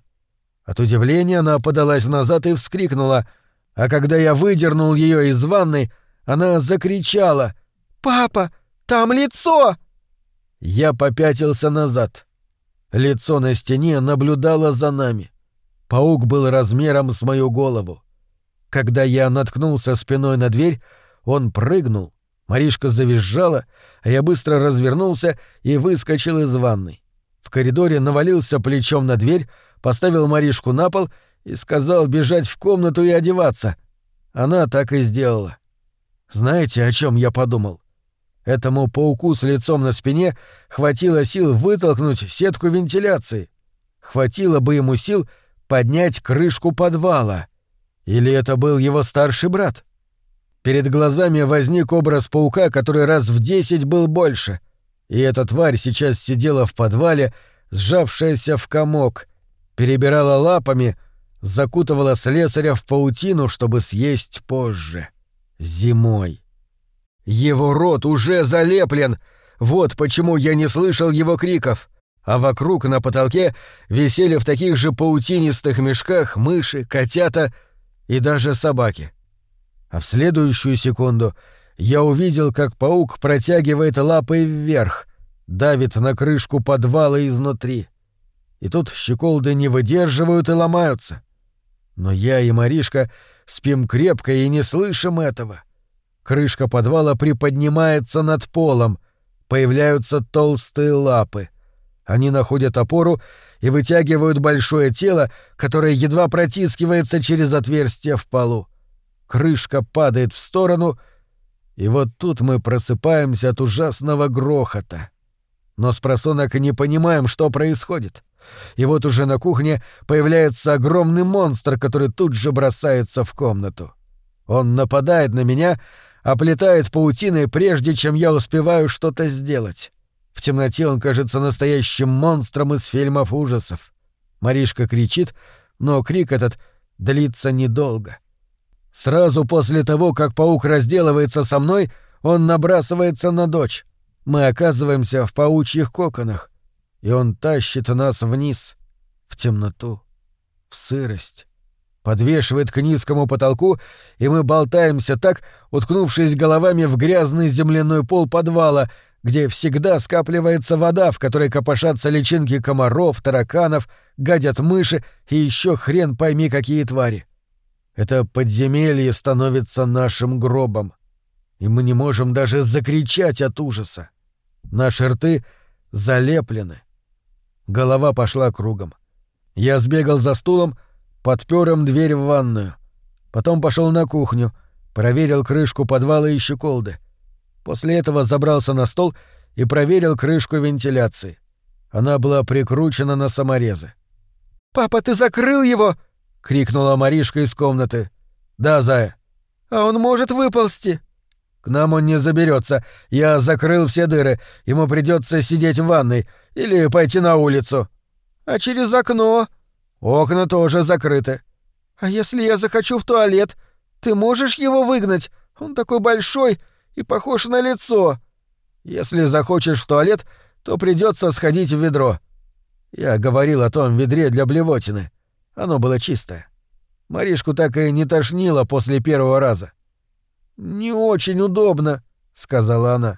от удивления она подалась назад и вскрикнула, а когда я выдернул ее из ванной, она закричала «Папа, там лицо!» Я попятился назад. Лицо на стене наблюдало за нами. Паук был размером с мою голову. Когда я наткнулся спиной на дверь, он прыгнул, Маришка завизжала, а я быстро развернулся и выскочил из ванной. В коридоре навалился плечом на дверь, поставил Маришку на пол и сказал бежать в комнату и одеваться. Она так и сделала. Знаете, о чем я подумал? Этому пауку с лицом на спине хватило сил вытолкнуть сетку вентиляции. Хватило бы ему сил поднять крышку подвала. Или это был его старший брат? Перед глазами возник образ паука, который раз в десять был больше. И эта тварь сейчас сидела в подвале, сжавшаяся в комок, перебирала лапами, закутывала слесаря в паутину, чтобы съесть позже. Зимой. Его рот уже залеплен. Вот почему я не слышал его криков. А вокруг на потолке висели в таких же паутинистых мешках мыши, котята и даже собаки. А в следующую секунду я увидел, как паук протягивает лапы вверх, давит на крышку подвала изнутри. И тут щеколды не выдерживают и ломаются. Но я и Маришка спим крепко и не слышим этого. Крышка подвала приподнимается над полом, появляются толстые лапы. Они находят опору и вытягивают большое тело, которое едва протискивается через отверстие в полу. Крышка падает в сторону, и вот тут мы просыпаемся от ужасного грохота. Но с просонок не понимаем, что происходит. И вот уже на кухне появляется огромный монстр, который тут же бросается в комнату. Он нападает на меня, оплетает паутиной, прежде чем я успеваю что-то сделать. В темноте он кажется настоящим монстром из фильмов ужасов. Маришка кричит, но крик этот длится недолго. Сразу после того, как паук разделывается со мной, он набрасывается на дочь. Мы оказываемся в паучьих коконах, и он тащит нас вниз, в темноту, в сырость подвешивает к низкому потолку, и мы болтаемся так, уткнувшись головами в грязный земляной пол подвала, где всегда скапливается вода, в которой копошатся личинки комаров, тараканов, гадят мыши и еще хрен пойми какие твари. Это подземелье становится нашим гробом, и мы не можем даже закричать от ужаса. Наши рты залеплены. Голова пошла кругом. Я сбегал за стулом, подпер им дверь в ванную. Потом пошел на кухню, проверил крышку подвала и щеколды. После этого забрался на стол и проверил крышку вентиляции. Она была прикручена на саморезы. «Папа, ты закрыл его?» — крикнула Маришка из комнаты. «Да, Зая». «А он может выползти?» «К нам он не заберется. Я закрыл все дыры. Ему придется сидеть в ванной или пойти на улицу». «А через окно?» Окна тоже закрыты. А если я захочу в туалет, ты можешь его выгнать? Он такой большой и похож на лицо. Если захочешь в туалет, то придется сходить в ведро. Я говорил о том ведре для блевотины. Оно было чистое. Маришку так и не тошнило после первого раза. «Не очень удобно», — сказала она.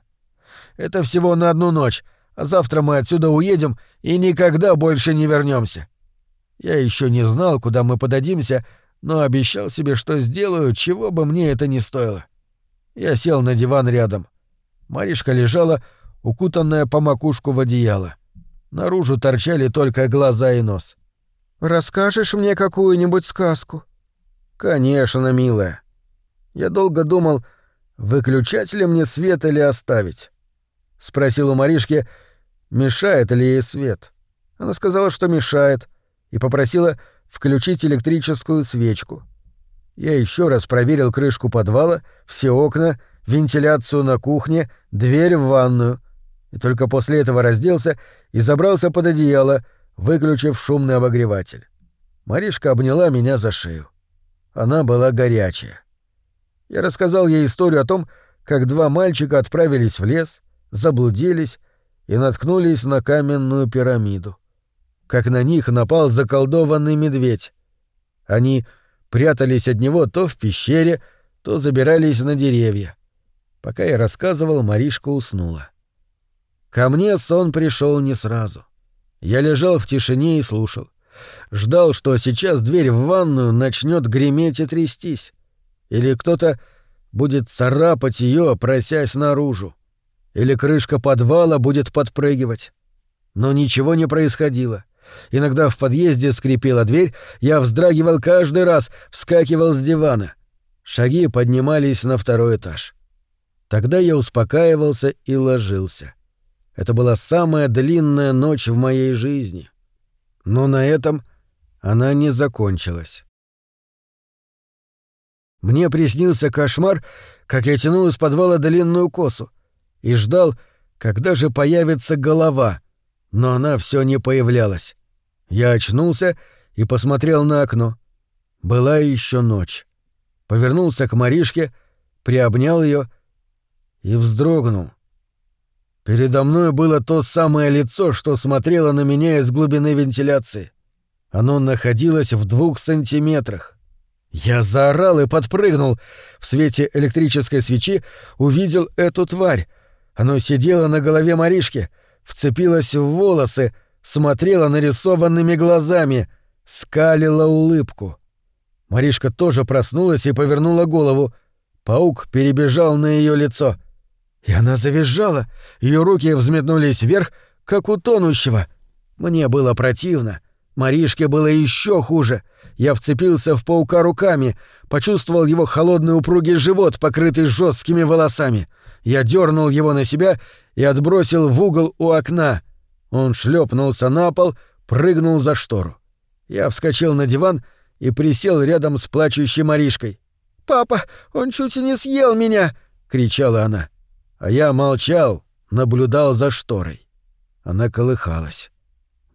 «Это всего на одну ночь, а завтра мы отсюда уедем и никогда больше не вернемся. Я еще не знал, куда мы подадимся, но обещал себе, что сделаю, чего бы мне это ни стоило. Я сел на диван рядом. Маришка лежала, укутанная по макушку в одеяло. Наружу торчали только глаза и нос. «Расскажешь мне какую-нибудь сказку?» «Конечно, милая. Я долго думал, выключать ли мне свет или оставить. Спросил у Маришки, мешает ли ей свет. Она сказала, что мешает — и попросила включить электрическую свечку. Я еще раз проверил крышку подвала, все окна, вентиляцию на кухне, дверь в ванную. И только после этого разделся и забрался под одеяло, выключив шумный обогреватель. Маришка обняла меня за шею. Она была горячая. Я рассказал ей историю о том, как два мальчика отправились в лес, заблудились и наткнулись на каменную пирамиду как на них напал заколдованный медведь. Они прятались от него то в пещере, то забирались на деревья. Пока я рассказывал, Маришка уснула. Ко мне сон пришел не сразу. Я лежал в тишине и слушал. Ждал, что сейчас дверь в ванную начнет греметь и трястись. Или кто-то будет царапать ее, просясь наружу. Или крышка подвала будет подпрыгивать. Но ничего не происходило. Иногда в подъезде скрипела дверь, я вздрагивал каждый раз, вскакивал с дивана. Шаги поднимались на второй этаж. Тогда я успокаивался и ложился. Это была самая длинная ночь в моей жизни. Но на этом она не закончилась. Мне приснился кошмар, как я тянул из подвала длинную косу и ждал, когда же появится голова, но она все не появлялась. Я очнулся и посмотрел на окно. Была еще ночь. Повернулся к Маришке, приобнял ее и вздрогнул. Передо мной было то самое лицо, что смотрело на меня из глубины вентиляции. Оно находилось в двух сантиметрах. Я заорал и подпрыгнул. В свете электрической свечи увидел эту тварь. Оно сидело на голове Маришки, вцепилось в волосы, смотрело нарисованными глазами, скалило улыбку. Маришка тоже проснулась и повернула голову. Паук перебежал на ее лицо. И она завизжала, ее руки взметнулись вверх, как у тонущего. Мне было противно. Маришке было еще хуже. Я вцепился в паука руками, почувствовал его холодный упругий живот, покрытый жесткими волосами. Я дернул его на себя и отбросил в угол у окна. Он шлепнулся на пол, прыгнул за штору. Я вскочил на диван и присел рядом с плачущей Маришкой. «Папа, он чуть и не съел меня!» — кричала она. А я молчал, наблюдал за шторой. Она колыхалась.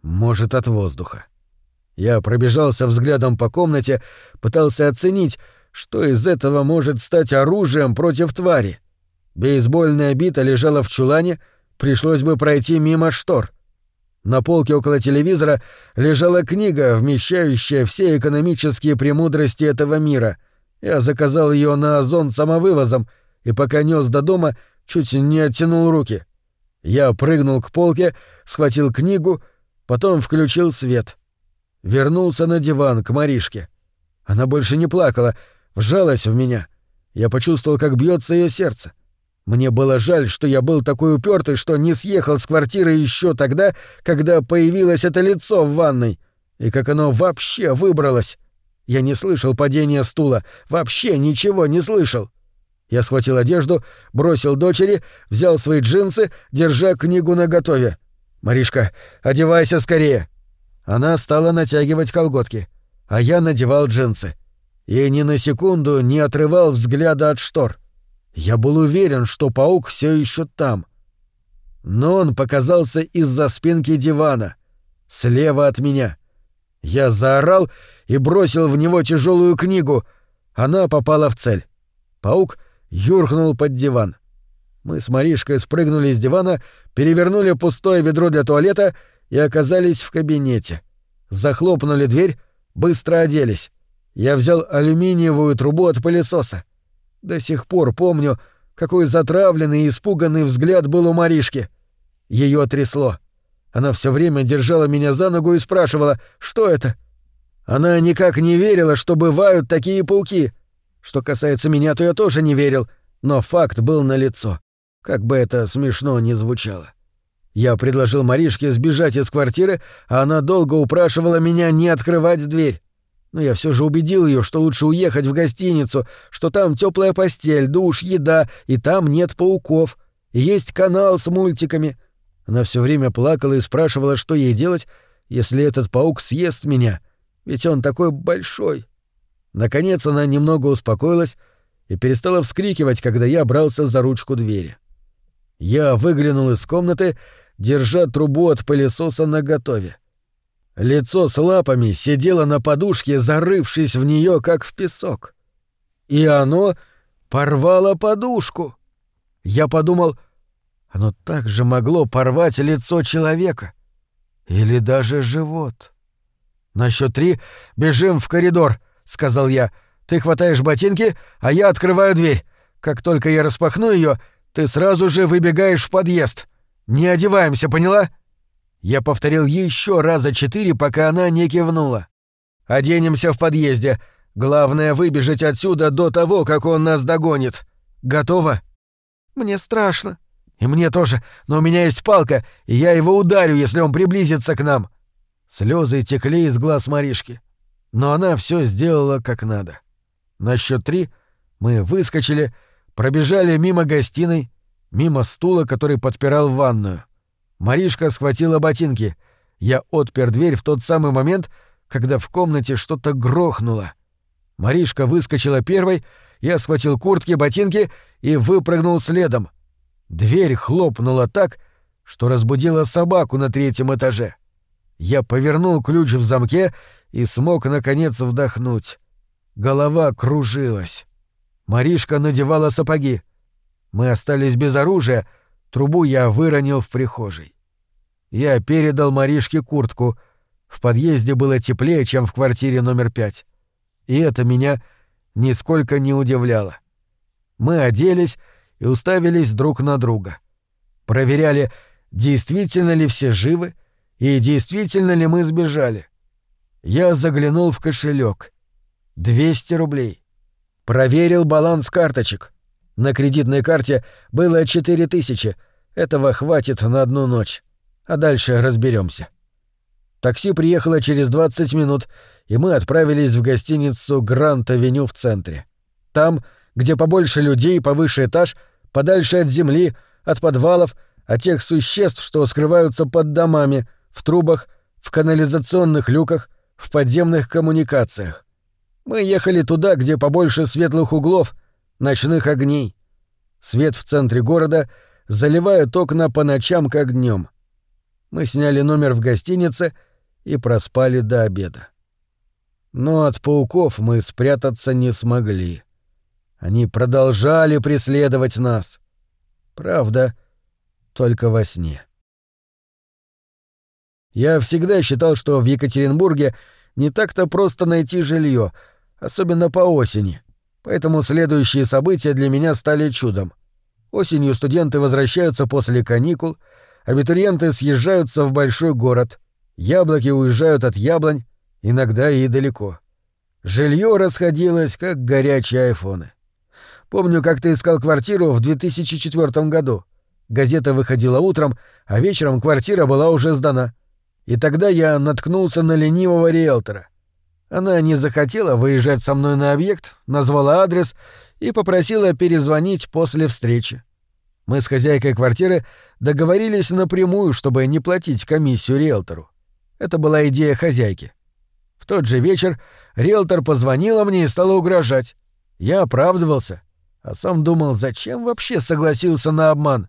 Может, от воздуха. Я пробежался взглядом по комнате, пытался оценить, что из этого может стать оружием против твари. Бейсбольная бита лежала в чулане, пришлось бы пройти мимо штор. На полке около телевизора лежала книга, вмещающая все экономические премудрости этого мира. Я заказал ее на озон самовывозом, и пока нес до дома, чуть не оттянул руки. Я прыгнул к полке, схватил книгу, потом включил свет — Вернулся на диван к Маришке. Она больше не плакала, вжалась в меня. Я почувствовал, как бьется ее сердце. Мне было жаль, что я был такой упертый, что не съехал с квартиры еще тогда, когда появилось это лицо в ванной, и как оно вообще выбралось. Я не слышал падения стула, вообще ничего не слышал. Я схватил одежду, бросил дочери, взял свои джинсы, держа книгу наготове. «Маришка, одевайся скорее!» Она стала натягивать колготки, а я надевал джинсы. И ни на секунду не отрывал взгляда от штор. Я был уверен, что паук все еще там. Но он показался из-за спинки дивана, слева от меня. Я заорал и бросил в него тяжелую книгу. Она попала в цель. Паук юркнул под диван. Мы с Маришкой спрыгнули с дивана, перевернули пустое ведро для туалета — и оказались в кабинете. Захлопнули дверь, быстро оделись. Я взял алюминиевую трубу от пылесоса. До сих пор помню, какой затравленный и испуганный взгляд был у Маришки. Ее трясло. Она все время держала меня за ногу и спрашивала, что это. Она никак не верила, что бывают такие пауки. Что касается меня, то я тоже не верил, но факт был налицо. Как бы это смешно ни звучало. Я предложил Маришке сбежать из квартиры, а она долго упрашивала меня не открывать дверь. Но я все же убедил ее, что лучше уехать в гостиницу, что там теплая постель, душ, еда, и там нет пауков, и есть канал с мультиками. Она все время плакала и спрашивала, что ей делать, если этот паук съест меня, ведь он такой большой. Наконец она немного успокоилась и перестала вскрикивать, когда я брался за ручку двери. Я выглянул из комнаты держа трубу от пылесоса наготове. Лицо с лапами сидело на подушке, зарывшись в нее, как в песок. И оно порвало подушку. Я подумал, оно также могло порвать лицо человека. Или даже живот. На счет три бежим в коридор, сказал я. Ты хватаешь ботинки, а я открываю дверь. Как только я распахну ее, ты сразу же выбегаешь в подъезд. Не одеваемся, поняла? Я повторил еще раза четыре, пока она не кивнула. Оденемся в подъезде. Главное выбежать отсюда до того, как он нас догонит. Готово? Мне страшно. И мне тоже, но у меня есть палка, и я его ударю, если он приблизится к нам. Слезы текли из глаз Маришки. Но она все сделала как надо. На счет три мы выскочили, Пробежали мимо гостиной, мимо стула, который подпирал ванную. Маришка схватила ботинки. Я отпер дверь в тот самый момент, когда в комнате что-то грохнуло. Маришка выскочила первой, я схватил куртки, ботинки и выпрыгнул следом. Дверь хлопнула так, что разбудила собаку на третьем этаже. Я повернул ключ в замке и смог, наконец, вдохнуть. Голова кружилась. Маришка надевала сапоги. Мы остались без оружия, трубу я выронил в прихожей. Я передал Маришке куртку. В подъезде было теплее, чем в квартире номер пять. И это меня нисколько не удивляло. Мы оделись и уставились друг на друга. Проверяли, действительно ли все живы и действительно ли мы сбежали. Я заглянул в кошелек. 200 рублей. Проверил баланс карточек. На кредитной карте было 4000. Этого хватит на одну ночь. А дальше разберемся. Такси приехало через 20 минут, и мы отправились в гостиницу Грант-авеню в центре. Там, где побольше людей, повыше этаж, подальше от земли, от подвалов, от тех существ, что скрываются под домами, в трубах, в канализационных люках, в подземных коммуникациях. Мы ехали туда, где побольше светлых углов, ночных огней. Свет в центре города заливает окна по ночам, как днем. Мы сняли номер в гостинице и проспали до обеда. Но от пауков мы спрятаться не смогли. Они продолжали преследовать нас. Правда, только во сне. Я всегда считал, что в Екатеринбурге не так-то просто найти жилье, особенно по осени. Поэтому следующие события для меня стали чудом. Осенью студенты возвращаются после каникул, абитуриенты съезжаются в большой город, яблоки уезжают от яблонь, иногда и далеко. Жилье расходилось, как горячие айфоны. Помню, как ты искал квартиру в 2004 году. Газета выходила утром, а вечером квартира была уже сдана. И тогда я наткнулся на ленивого риэлтора. Она не захотела выезжать со мной на объект, назвала адрес и попросила перезвонить после встречи. Мы с хозяйкой квартиры договорились напрямую, чтобы не платить комиссию риэлтору. Это была идея хозяйки. В тот же вечер риэлтор позвонила мне и стала угрожать. Я оправдывался, а сам думал, зачем вообще согласился на обман.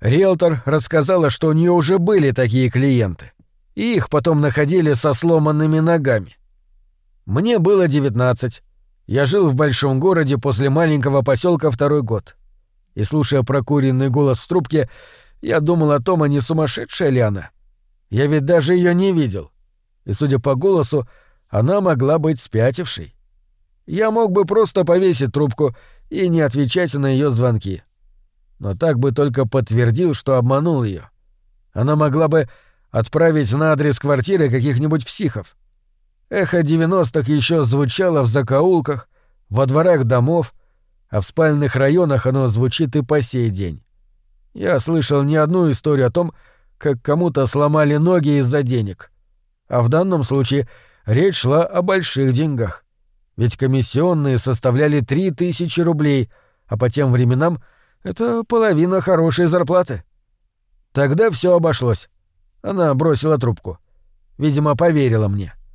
Риэлтор рассказала, что у нее уже были такие клиенты, и их потом находили со сломанными ногами. Мне было 19. Я жил в большом городе после маленького поселка второй год. И слушая прокуренный голос в трубке, я думал о том, а не сумасшедшая ли она. Я ведь даже ее не видел. И, судя по голосу, она могла быть спятившей. Я мог бы просто повесить трубку и не отвечать на ее звонки. Но так бы только подтвердил, что обманул ее. Она могла бы отправить на адрес квартиры каких-нибудь психов. Эхо девяностых еще звучало в закоулках, во дворах домов, а в спальных районах оно звучит и по сей день. Я слышал не одну историю о том, как кому-то сломали ноги из-за денег. А в данном случае речь шла о больших деньгах. Ведь комиссионные составляли три тысячи рублей, а по тем временам это половина хорошей зарплаты. Тогда все обошлось. Она бросила трубку. Видимо, поверила мне. —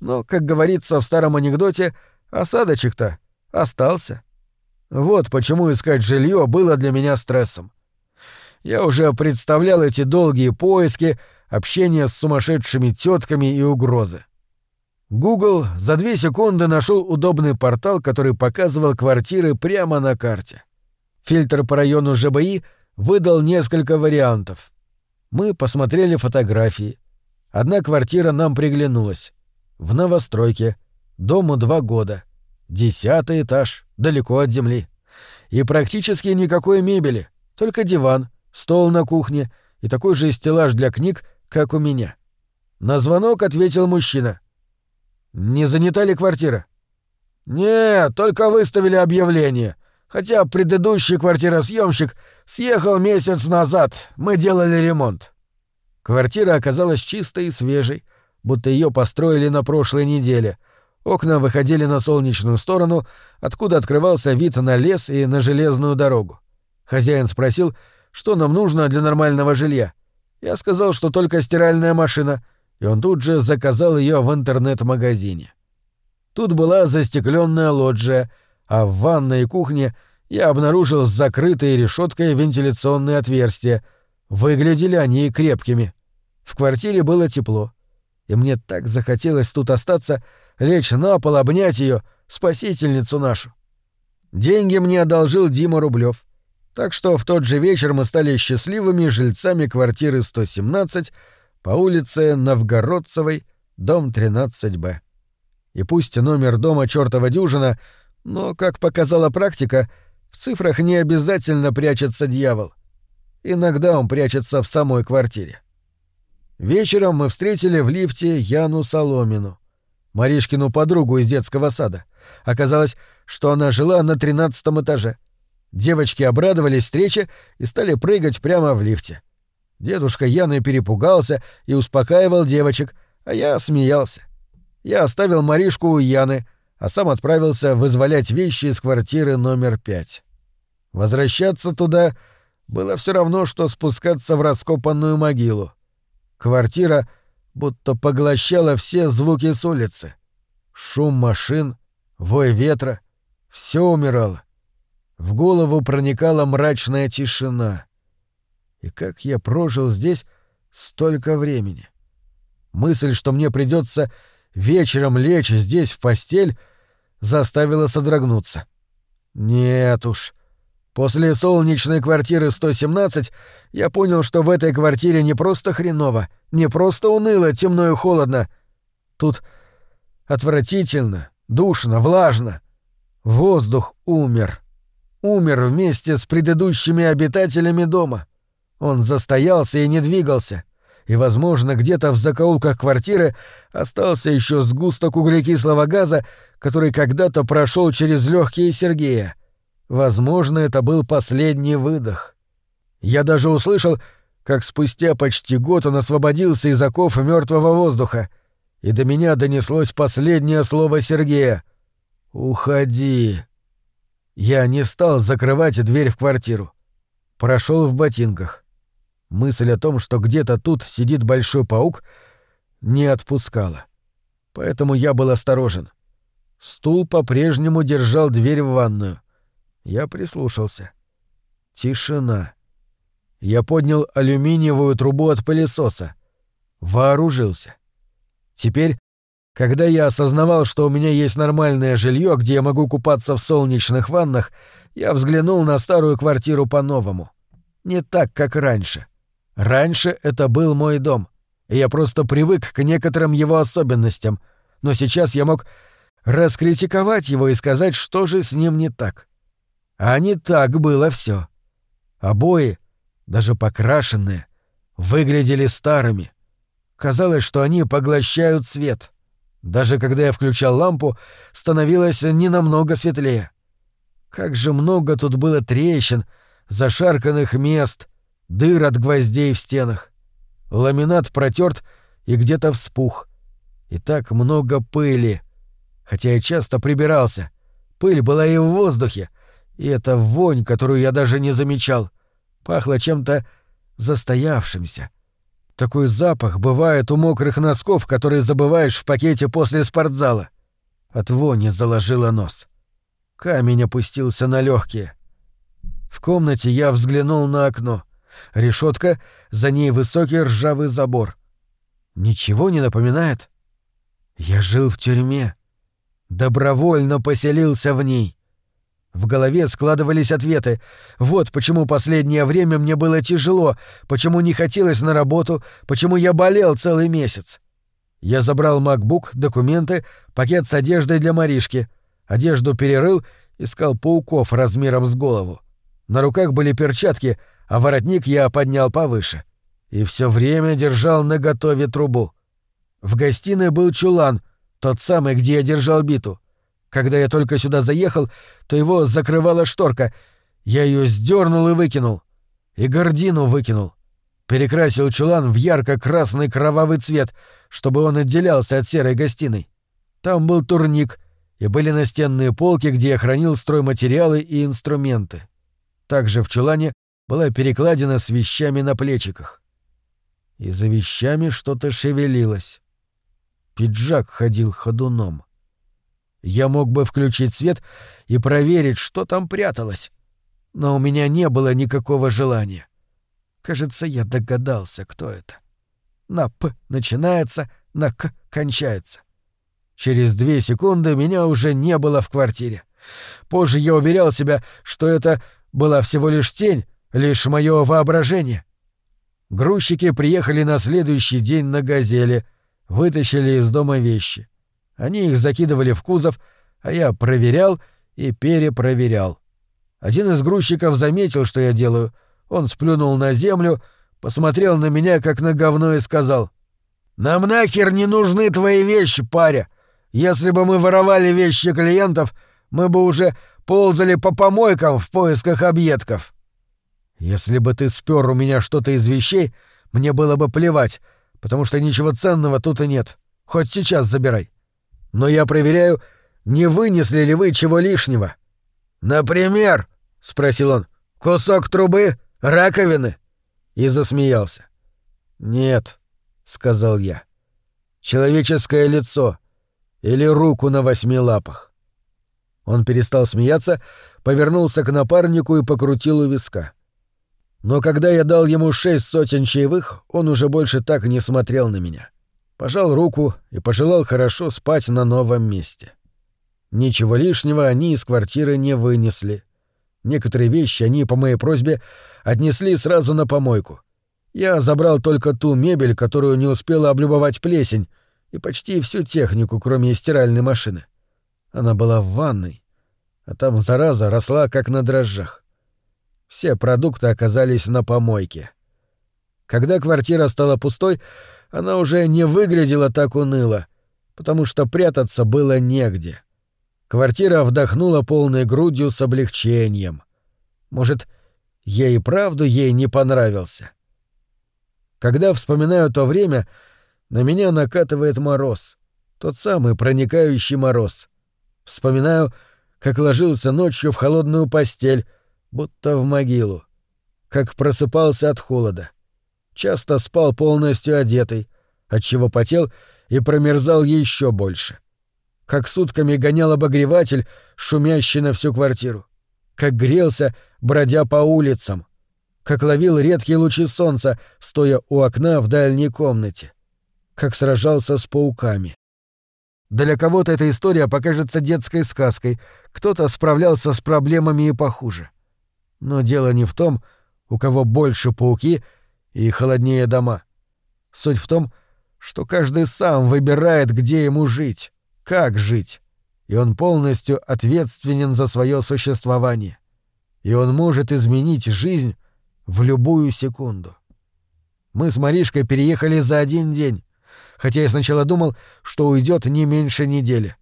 но, как говорится в старом анекдоте, осадочек-то остался. Вот почему искать жилье было для меня стрессом. Я уже представлял эти долгие поиски, общение с сумасшедшими тетками и угрозы. Google за две секунды нашел удобный портал, который показывал квартиры прямо на карте. Фильтр по району ЖБИ выдал несколько вариантов. Мы посмотрели фотографии. Одна квартира нам приглянулась. В новостройке. Дому два года. Десятый этаж, далеко от земли. И практически никакой мебели, только диван, стол на кухне и такой же стеллаж для книг, как у меня. На звонок ответил мужчина. «Не занята ли квартира?» «Нет, только выставили объявление. Хотя предыдущий квартиросъемщик съехал месяц назад, мы делали ремонт». Квартира оказалась чистой и свежей, будто ее построили на прошлой неделе. Окна выходили на солнечную сторону, откуда открывался вид на лес и на железную дорогу. Хозяин спросил, что нам нужно для нормального жилья. Я сказал, что только стиральная машина, и он тут же заказал ее в интернет-магазине. Тут была застекленная лоджия, а в ванной и кухне я обнаружил с закрытой решеткой вентиляционные отверстия. Выглядели они крепкими. В квартире было тепло. И мне так захотелось тут остаться, лечь на пол, обнять ее, спасительницу нашу. Деньги мне одолжил Дима Рублев. Так что в тот же вечер мы стали счастливыми жильцами квартиры 117 по улице Новгородцевой, дом 13-Б. И пусть номер дома чёртова дюжина, но, как показала практика, в цифрах не обязательно прячется дьявол. Иногда он прячется в самой квартире. Вечером мы встретили в лифте Яну Соломину, Маришкину подругу из детского сада. Оказалось, что она жила на тринадцатом этаже. Девочки обрадовались встрече и стали прыгать прямо в лифте. Дедушка Яны перепугался и успокаивал девочек, а я смеялся. Я оставил Маришку у Яны, а сам отправился вызволять вещи из квартиры номер пять. Возвращаться туда было все равно, что спускаться в раскопанную могилу. Квартира будто поглощала все звуки с улицы. Шум машин, вой ветра — все умирало. В голову проникала мрачная тишина. И как я прожил здесь столько времени. Мысль, что мне придется вечером лечь здесь в постель, заставила содрогнуться. Нет уж. После солнечной квартиры 117 я понял, что в этой квартире не просто хреново, не просто уныло, темно и холодно. Тут отвратительно, душно, влажно. Воздух умер. Умер вместе с предыдущими обитателями дома. Он застоялся и не двигался и, возможно, где-то в закоулках квартиры остался еще сгусток углекислого газа, который когда-то прошел через легкие Сергея. Возможно, это был последний выдох. Я даже услышал, как спустя почти год он освободился из оков мертвого воздуха, и до меня донеслось последнее слово Сергея. «Уходи». Я не стал закрывать дверь в квартиру. Прошел в ботинках. Мысль о том, что где-то тут сидит большой паук, не отпускала. Поэтому я был осторожен. Стул по-прежнему держал дверь в ванную. Я прислушался. Тишина. Я поднял алюминиевую трубу от пылесоса. Вооружился. Теперь, когда я осознавал, что у меня есть нормальное жилье, где я могу купаться в солнечных ваннах, я взглянул на старую квартиру по-новому. Не так, как раньше. Раньше это был мой дом, и я просто привык к некоторым его особенностям, но сейчас я мог раскритиковать его и сказать, что же с ним не так. А не так было все. Обои, даже покрашенные, выглядели старыми. Казалось, что они поглощают свет. Даже когда я включал лампу, становилось не намного светлее. Как же много тут было трещин, зашарканных мест, дыр от гвоздей в стенах. Ламинат протерт и где-то вспух. И так много пыли. Хотя я часто прибирался. Пыль была и в воздухе, и эта вонь, которую я даже не замечал, пахла чем-то застоявшимся. Такой запах бывает у мокрых носков, которые забываешь в пакете после спортзала. От вони заложило нос. Камень опустился на легкие. В комнате я взглянул на окно — Решетка, за ней высокий ржавый забор. Ничего не напоминает? Я жил в тюрьме. Добровольно поселился в ней. В голове складывались ответы. Вот почему последнее время мне было тяжело, почему не хотелось на работу, почему я болел целый месяц. Я забрал MacBook, документы, пакет с одеждой для Маришки. Одежду перерыл, искал пауков размером с голову. На руках были перчатки, а воротник я поднял повыше. И все время держал наготове трубу. В гостиной был чулан, тот самый, где я держал биту. Когда я только сюда заехал, то его закрывала шторка. Я ее сдернул и выкинул. И гордину выкинул. Перекрасил чулан в ярко-красный кровавый цвет, чтобы он отделялся от серой гостиной. Там был турник, и были настенные полки, где я хранил стройматериалы и инструменты. Также в чулане была перекладина с вещами на плечиках. И за вещами что-то шевелилось. Пиджак ходил ходуном. Я мог бы включить свет и проверить, что там пряталось. Но у меня не было никакого желания. Кажется, я догадался, кто это. На «п» начинается, на «к» кончается. Через две секунды меня уже не было в квартире. Позже я уверял себя, что это была всего лишь тень, лишь мое воображение. Грузчики приехали на следующий день на «Газели», вытащили из дома вещи. Они их закидывали в кузов, а я проверял и перепроверял. Один из грузчиков заметил, что я делаю. Он сплюнул на землю, посмотрел на меня, как на говно, и сказал. «Нам нахер не нужны твои вещи, паря. Если бы мы воровали вещи клиентов, мы бы уже ползали по помойкам в поисках объедков. Если бы ты спер у меня что-то из вещей, мне было бы плевать, потому что ничего ценного тут и нет. Хоть сейчас забирай. Но я проверяю, не вынесли ли вы чего лишнего. Например, спросил он, кусок трубы, раковины. И засмеялся. Нет, сказал я. Человеческое лицо — или руку на восьми лапах. Он перестал смеяться, повернулся к напарнику и покрутил у виска. Но когда я дал ему шесть сотен чаевых, он уже больше так не смотрел на меня. Пожал руку и пожелал хорошо спать на новом месте. Ничего лишнего они из квартиры не вынесли. Некоторые вещи они, по моей просьбе, отнесли сразу на помойку. Я забрал только ту мебель, которую не успела облюбовать плесень, и почти всю технику, кроме стиральной машины. Она была в ванной, а там зараза росла как на дрожжах. Все продукты оказались на помойке. Когда квартира стала пустой, она уже не выглядела так уныло, потому что прятаться было негде. Квартира вдохнула полной грудью с облегчением. Может, ей и правду ей не понравился. Когда вспоминаю то время, на меня накатывает мороз. Тот самый проникающий мороз. Вспоминаю, как ложился ночью в холодную постель, будто в могилу. Как просыпался от холода. Часто спал полностью одетый, отчего потел и промерзал еще больше. Как сутками гонял обогреватель, шумящий на всю квартиру. Как грелся, бродя по улицам. Как ловил редкие лучи солнца, стоя у окна в дальней комнате как сражался с пауками. Для кого-то эта история покажется детской сказкой, кто-то справлялся с проблемами и похуже. Но дело не в том, у кого больше пауки и холоднее дома. Суть в том, что каждый сам выбирает, где ему жить, как жить, и он полностью ответственен за свое существование. И он может изменить жизнь в любую секунду. Мы с Маришкой переехали за один день, хотя я сначала думал, что уйдет не меньше недели.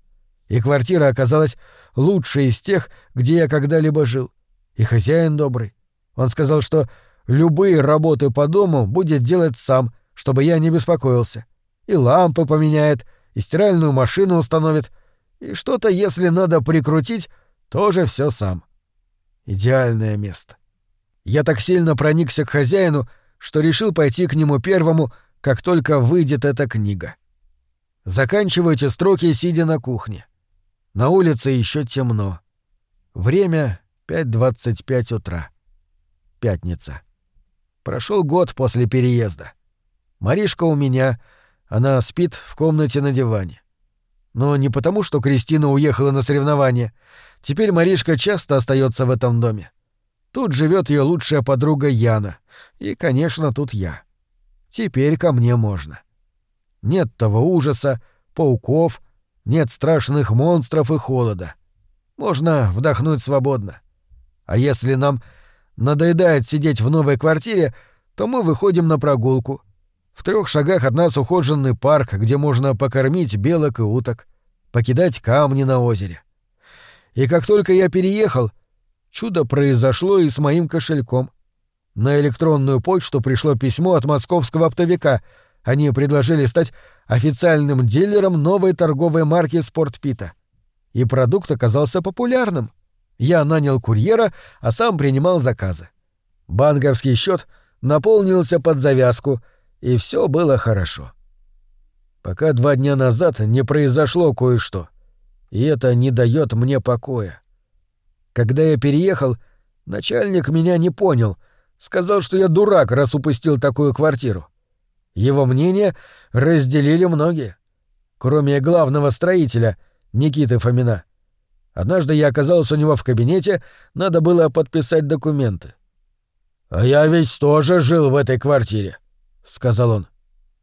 И квартира оказалась лучшей из тех, где я когда-либо жил. И хозяин добрый. Он сказал, что любые работы по дому будет делать сам, чтобы я не беспокоился. И лампы поменяет, и стиральную машину установит, и что-то, если надо прикрутить, тоже все сам. Идеальное место. Я так сильно проникся к хозяину, что решил пойти к нему первому — как только выйдет эта книга. Заканчивайте строки, сидя на кухне. На улице еще темно. Время 5.25 утра. Пятница. Прошел год после переезда. Маришка у меня, она спит в комнате на диване. Но не потому, что Кристина уехала на соревнования. Теперь Маришка часто остается в этом доме. Тут живет ее лучшая подруга Яна. И, конечно, тут я. Теперь ко мне можно. Нет того ужаса, пауков, нет страшных монстров и холода. Можно вдохнуть свободно. А если нам надоедает сидеть в новой квартире, то мы выходим на прогулку. В трех шагах от нас ухоженный парк, где можно покормить белок и уток, покидать камни на озере. И как только я переехал, чудо произошло и с моим кошельком. На электронную почту пришло письмо от московского оптовика. Они предложили стать официальным дилером новой торговой марки «Спортпита». И продукт оказался популярным. Я нанял курьера, а сам принимал заказы. Банковский счет наполнился под завязку, и все было хорошо. Пока два дня назад не произошло кое-что, и это не дает мне покоя. Когда я переехал, начальник меня не понял, сказал, что я дурак, раз упустил такую квартиру. Его мнение разделили многие, кроме главного строителя, Никиты Фомина. Однажды я оказался у него в кабинете, надо было подписать документы. «А я ведь тоже жил в этой квартире», — сказал он.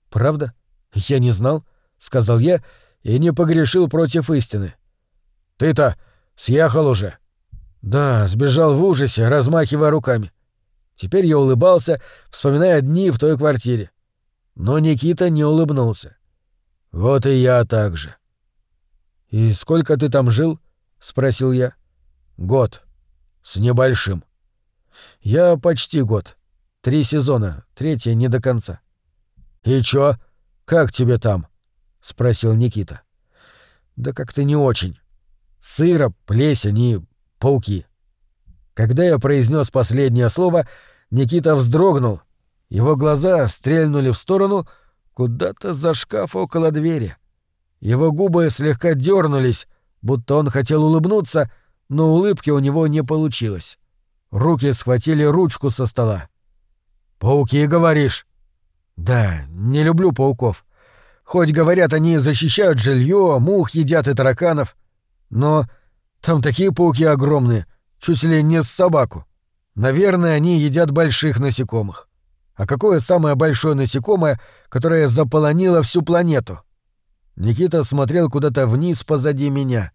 «Правда? Я не знал», — сказал я и не погрешил против истины. «Ты-то съехал уже?» «Да, сбежал в ужасе, размахивая руками. Теперь я улыбался, вспоминая дни в той квартире. Но Никита не улыбнулся. «Вот и я так же». «И сколько ты там жил?» — спросил я. «Год. С небольшим». «Я почти год. Три сезона, третий не до конца». «И чё? Как тебе там?» — спросил Никита. «Да как-то не очень. Сыро, плесень и пауки». Когда я произнес последнее слово, Никита вздрогнул. Его глаза стрельнули в сторону, куда-то за шкаф около двери. Его губы слегка дернулись, будто он хотел улыбнуться, но улыбки у него не получилось. Руки схватили ручку со стола. «Пауки, говоришь?» «Да, не люблю пауков. Хоть, говорят, они защищают жилье, мух едят и тараканов. Но там такие пауки огромные, чуть ли не с собаку. Наверное, они едят больших насекомых. А какое самое большое насекомое, которое заполонило всю планету?» Никита смотрел куда-то вниз позади меня.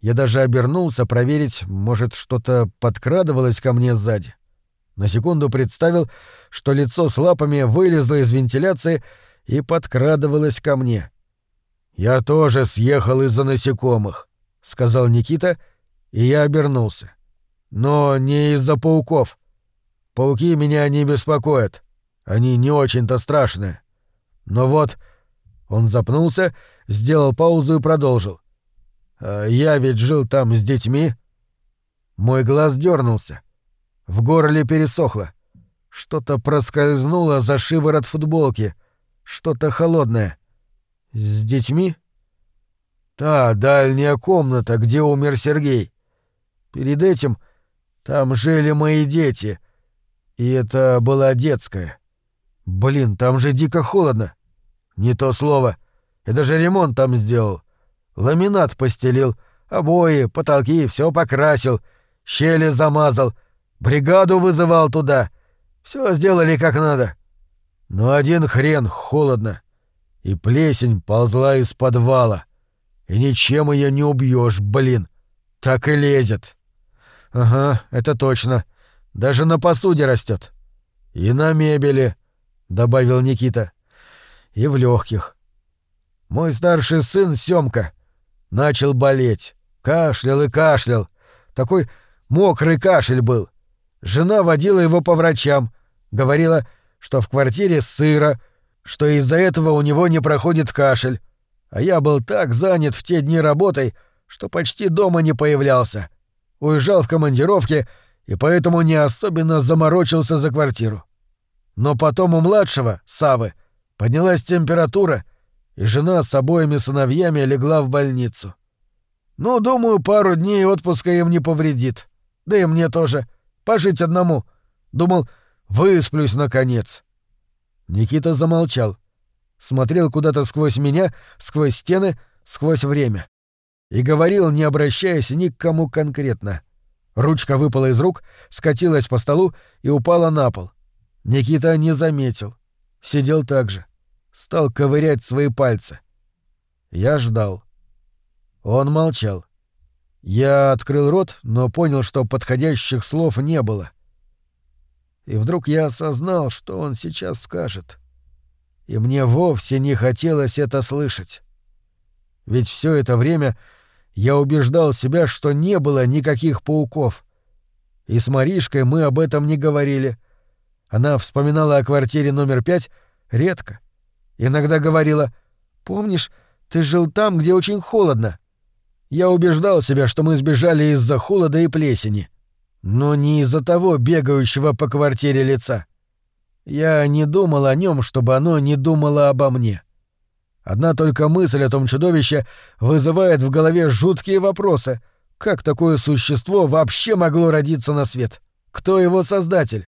Я даже обернулся проверить, может, что-то подкрадывалось ко мне сзади. На секунду представил, что лицо с лапами вылезло из вентиляции и подкрадывалось ко мне. «Я тоже съехал из-за насекомых», — сказал Никита, и я обернулся. «Но не из-за пауков. Пауки меня не беспокоят. Они не очень-то страшные. Но вот...» Он запнулся, сделал паузу и продолжил. А я ведь жил там с детьми. Мой глаз дернулся. В горле пересохло. Что-то проскользнуло за шиворот футболки. Что-то холодное. С детьми? Та дальняя комната, где умер Сергей. Перед этим там жили мои дети. И это была детская. Блин, там же дико холодно. Не то слово. Я даже ремонт там сделал. Ламинат постелил, обои, потолки, все покрасил, щели замазал, бригаду вызывал туда. Все сделали как надо. Но один хрен холодно. И плесень ползла из подвала. И ничем ее не убьешь, блин. Так и лезет. Ага, это точно. Даже на посуде растет. И на мебели, добавил Никита. И в легких. Мой старший сын Семка начал болеть. Кашлял и кашлял. Такой мокрый кашель был. Жена водила его по врачам. Говорила, что в квартире сыро, что из-за этого у него не проходит кашель. А я был так занят в те дни работой, что почти дома не появлялся. Уезжал в командировке и поэтому не особенно заморочился за квартиру. Но потом у младшего, Савы, поднялась температура, и жена с обоими сыновьями легла в больницу. Ну, думаю, пару дней отпуска им не повредит. Да и мне тоже. Пожить одному. Думал, высплюсь наконец. Никита замолчал. Смотрел куда-то сквозь меня, сквозь стены, сквозь время. И говорил, не обращаясь ни к кому конкретно. Ручка выпала из рук, скатилась по столу и упала на пол. Никита не заметил. Сидел так же стал ковырять свои пальцы. Я ждал. Он молчал. Я открыл рот, но понял, что подходящих слов не было. И вдруг я осознал, что он сейчас скажет. И мне вовсе не хотелось это слышать. Ведь все это время я убеждал себя, что не было никаких пауков. И с Маришкой мы об этом не говорили. Она вспоминала о квартире номер пять редко — Иногда говорила Помнишь, ты жил там, где очень холодно. Я убеждал себя, что мы сбежали из-за холода и плесени. Но не из-за того бегающего по квартире лица. Я не думал о нем, чтобы оно не думало обо мне. Одна только мысль о том чудовище вызывает в голове жуткие вопросы. Как такое существо вообще могло родиться на свет? Кто его создатель?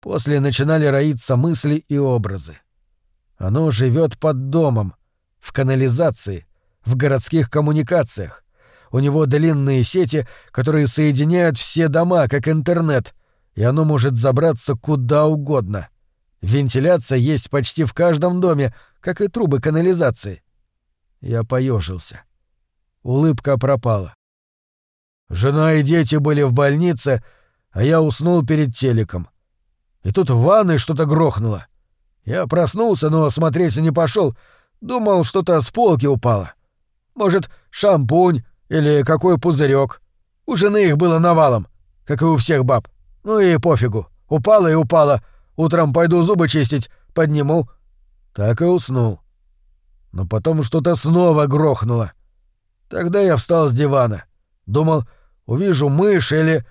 После начинали роиться мысли и образы. Оно живет под домом, в канализации, в городских коммуникациях. У него длинные сети, которые соединяют все дома, как интернет, и оно может забраться куда угодно. Вентиляция есть почти в каждом доме, как и трубы канализации. Я поежился. Улыбка пропала. Жена и дети были в больнице, а я уснул перед телеком. И тут в ванной что-то грохнуло. Я проснулся, но смотреть не пошел, думал, что-то с полки упало. Может, шампунь или какой пузырек. У жены их было навалом, как и у всех баб. Ну и пофигу. Упала и упала. Утром пойду зубы чистить, подниму. Так и уснул. Но потом что-то снова грохнуло. Тогда я встал с дивана. Думал, увижу мышь или...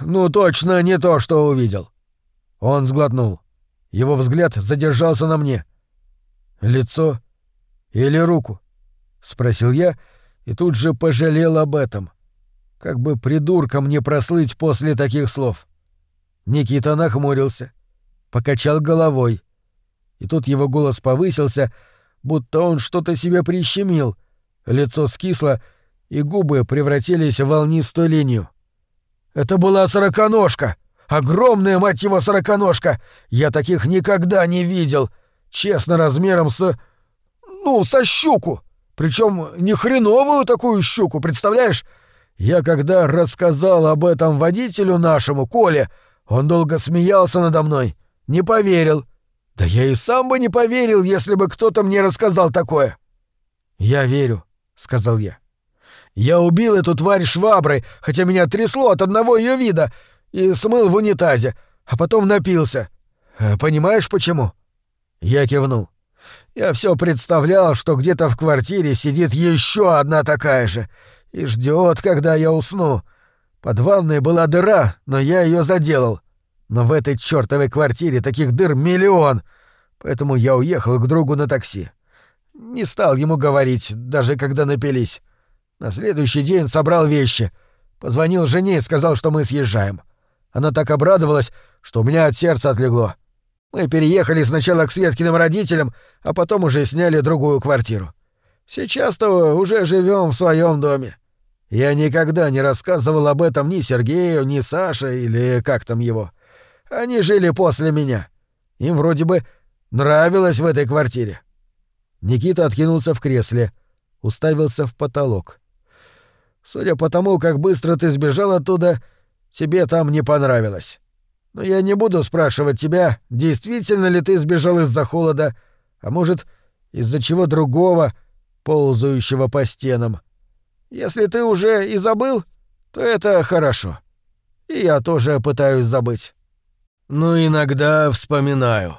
Ну, точно не то, что увидел. Он сглотнул. Его взгляд задержался на мне. Лицо или руку? Спросил я и тут же пожалел об этом. Как бы придурком не прослыть после таких слов. Никита нахмурился, покачал головой. И тут его голос повысился, будто он что-то себе прищемил. Лицо скисло, и губы превратились в волнистую линию. «Это была сороконожка! Огромная, мать его, сороконожка! Я таких никогда не видел! Честно, размером с... ну, со щуку! Причем не хреновую такую щуку, представляешь? Я когда рассказал об этом водителю нашему, Коле, он долго смеялся надо мной, не поверил. Да я и сам бы не поверил, если бы кто-то мне рассказал такое. Я верю, сказал я. Я убил эту тварь шваброй, хотя меня трясло от одного ее вида, и смыл в унитазе, а потом напился. Э, понимаешь почему? Я кивнул. Я все представлял, что где-то в квартире сидит еще одна такая же и ждет, когда я усну. Под ванной была дыра, но я ее заделал. Но в этой чертовой квартире таких дыр миллион, поэтому я уехал к другу на такси. Не стал ему говорить, даже когда напились. На следующий день собрал вещи. Позвонил жене и сказал, что мы съезжаем. Она так обрадовалась, что у меня от сердца отлегло. Мы переехали сначала к Светкиным родителям, а потом уже сняли другую квартиру. Сейчас-то уже живем в своем доме. Я никогда не рассказывал об этом ни Сергею, ни Саше или как там его. Они жили после меня. Им вроде бы нравилось в этой квартире. Никита откинулся в кресле, уставился в потолок. Судя по тому, как быстро ты сбежал оттуда, тебе там не понравилось. Но я не буду спрашивать тебя, действительно ли ты сбежал из-за холода, а может, из-за чего другого, ползающего по стенам. Если ты уже и забыл, то это хорошо. И я тоже пытаюсь забыть. Но иногда вспоминаю.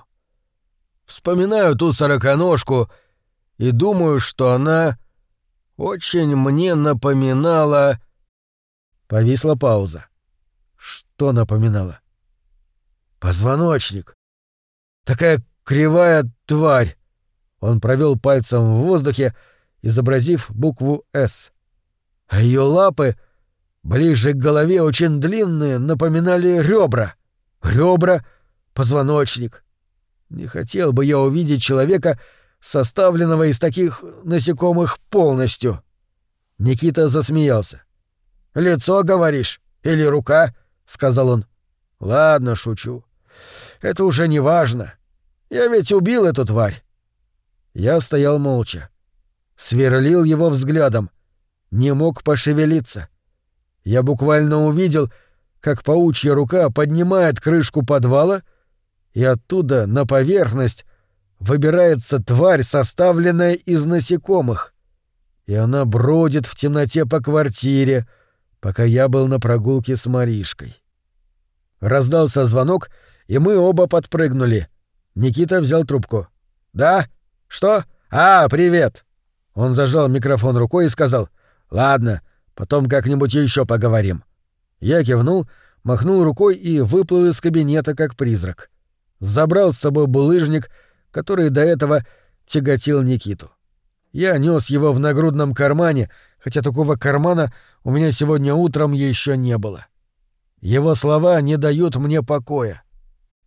Вспоминаю ту сороконожку и думаю, что она очень мне напоминала... Повисла пауза. Что напоминала? Позвоночник. Такая кривая тварь. Он провел пальцем в воздухе, изобразив букву «С». А ее лапы, ближе к голове, очень длинные, напоминали ребра. Ребра, позвоночник. Не хотел бы я увидеть человека, составленного из таких насекомых полностью. Никита засмеялся. «Лицо, говоришь? Или рука?» — сказал он. «Ладно, шучу. Это уже не важно. Я ведь убил эту тварь. Я стоял молча. Сверлил его взглядом. Не мог пошевелиться. Я буквально увидел, как паучья рука поднимает крышку подвала, и оттуда на поверхность выбирается тварь, составленная из насекомых. И она бродит в темноте по квартире, пока я был на прогулке с Маришкой. Раздался звонок — и мы оба подпрыгнули. Никита взял трубку. «Да? Что? «А, привет!» Он зажал микрофон рукой и сказал «Ладно, потом как-нибудь еще поговорим». Я кивнул, махнул рукой и выплыл из кабинета как призрак. Забрал с собой булыжник, который до этого тяготил Никиту. Я нес его в нагрудном кармане, хотя такого кармана у меня сегодня утром еще не было. Его слова не дают мне покоя.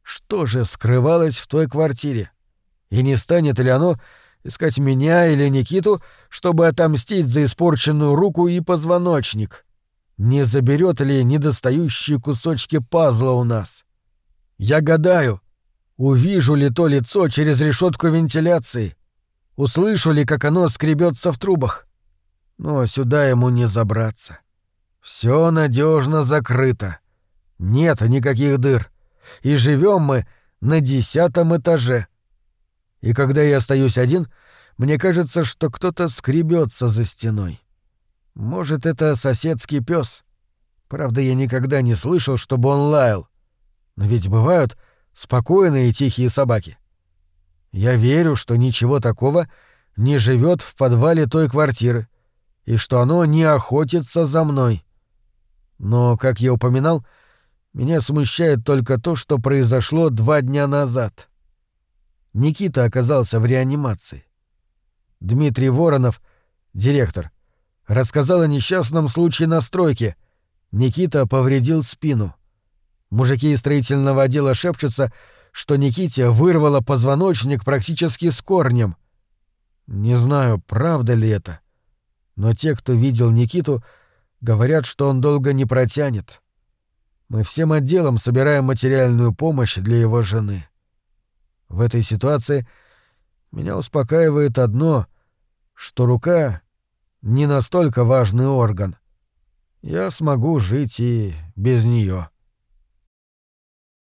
Что же скрывалось в той квартире? И не станет ли оно искать меня или Никиту, чтобы отомстить за испорченную руку и позвоночник? Не заберет ли недостающие кусочки пазла у нас? Я гадаю, увижу ли то лицо через решетку вентиляции, услышу ли, как оно скребется в трубах. Но сюда ему не забраться. Все надежно закрыто. Нет никаких дыр. И живем мы на десятом этаже. И когда я остаюсь один, мне кажется, что кто-то скребется за стеной. Может, это соседский пес. Правда, я никогда не слышал, чтобы он лаял. Но ведь бывают спокойные и тихие собаки. Я верю, что ничего такого не живет в подвале той квартиры, и что оно не охотится за мной. Но, как я упоминал, меня смущает только то, что произошло два дня назад. Никита оказался в реанимации. Дмитрий Воронов, директор, рассказал о несчастном случае на стройке. Никита повредил спину. Мужики из строительного отдела шепчутся, что Никите вырвало позвоночник практически с корнем. Не знаю, правда ли это, но те, кто видел Никиту, говорят, что он долго не протянет. Мы всем отделом собираем материальную помощь для его жены. В этой ситуации меня успокаивает одно, что рука не настолько важный орган. Я смогу жить и без нее.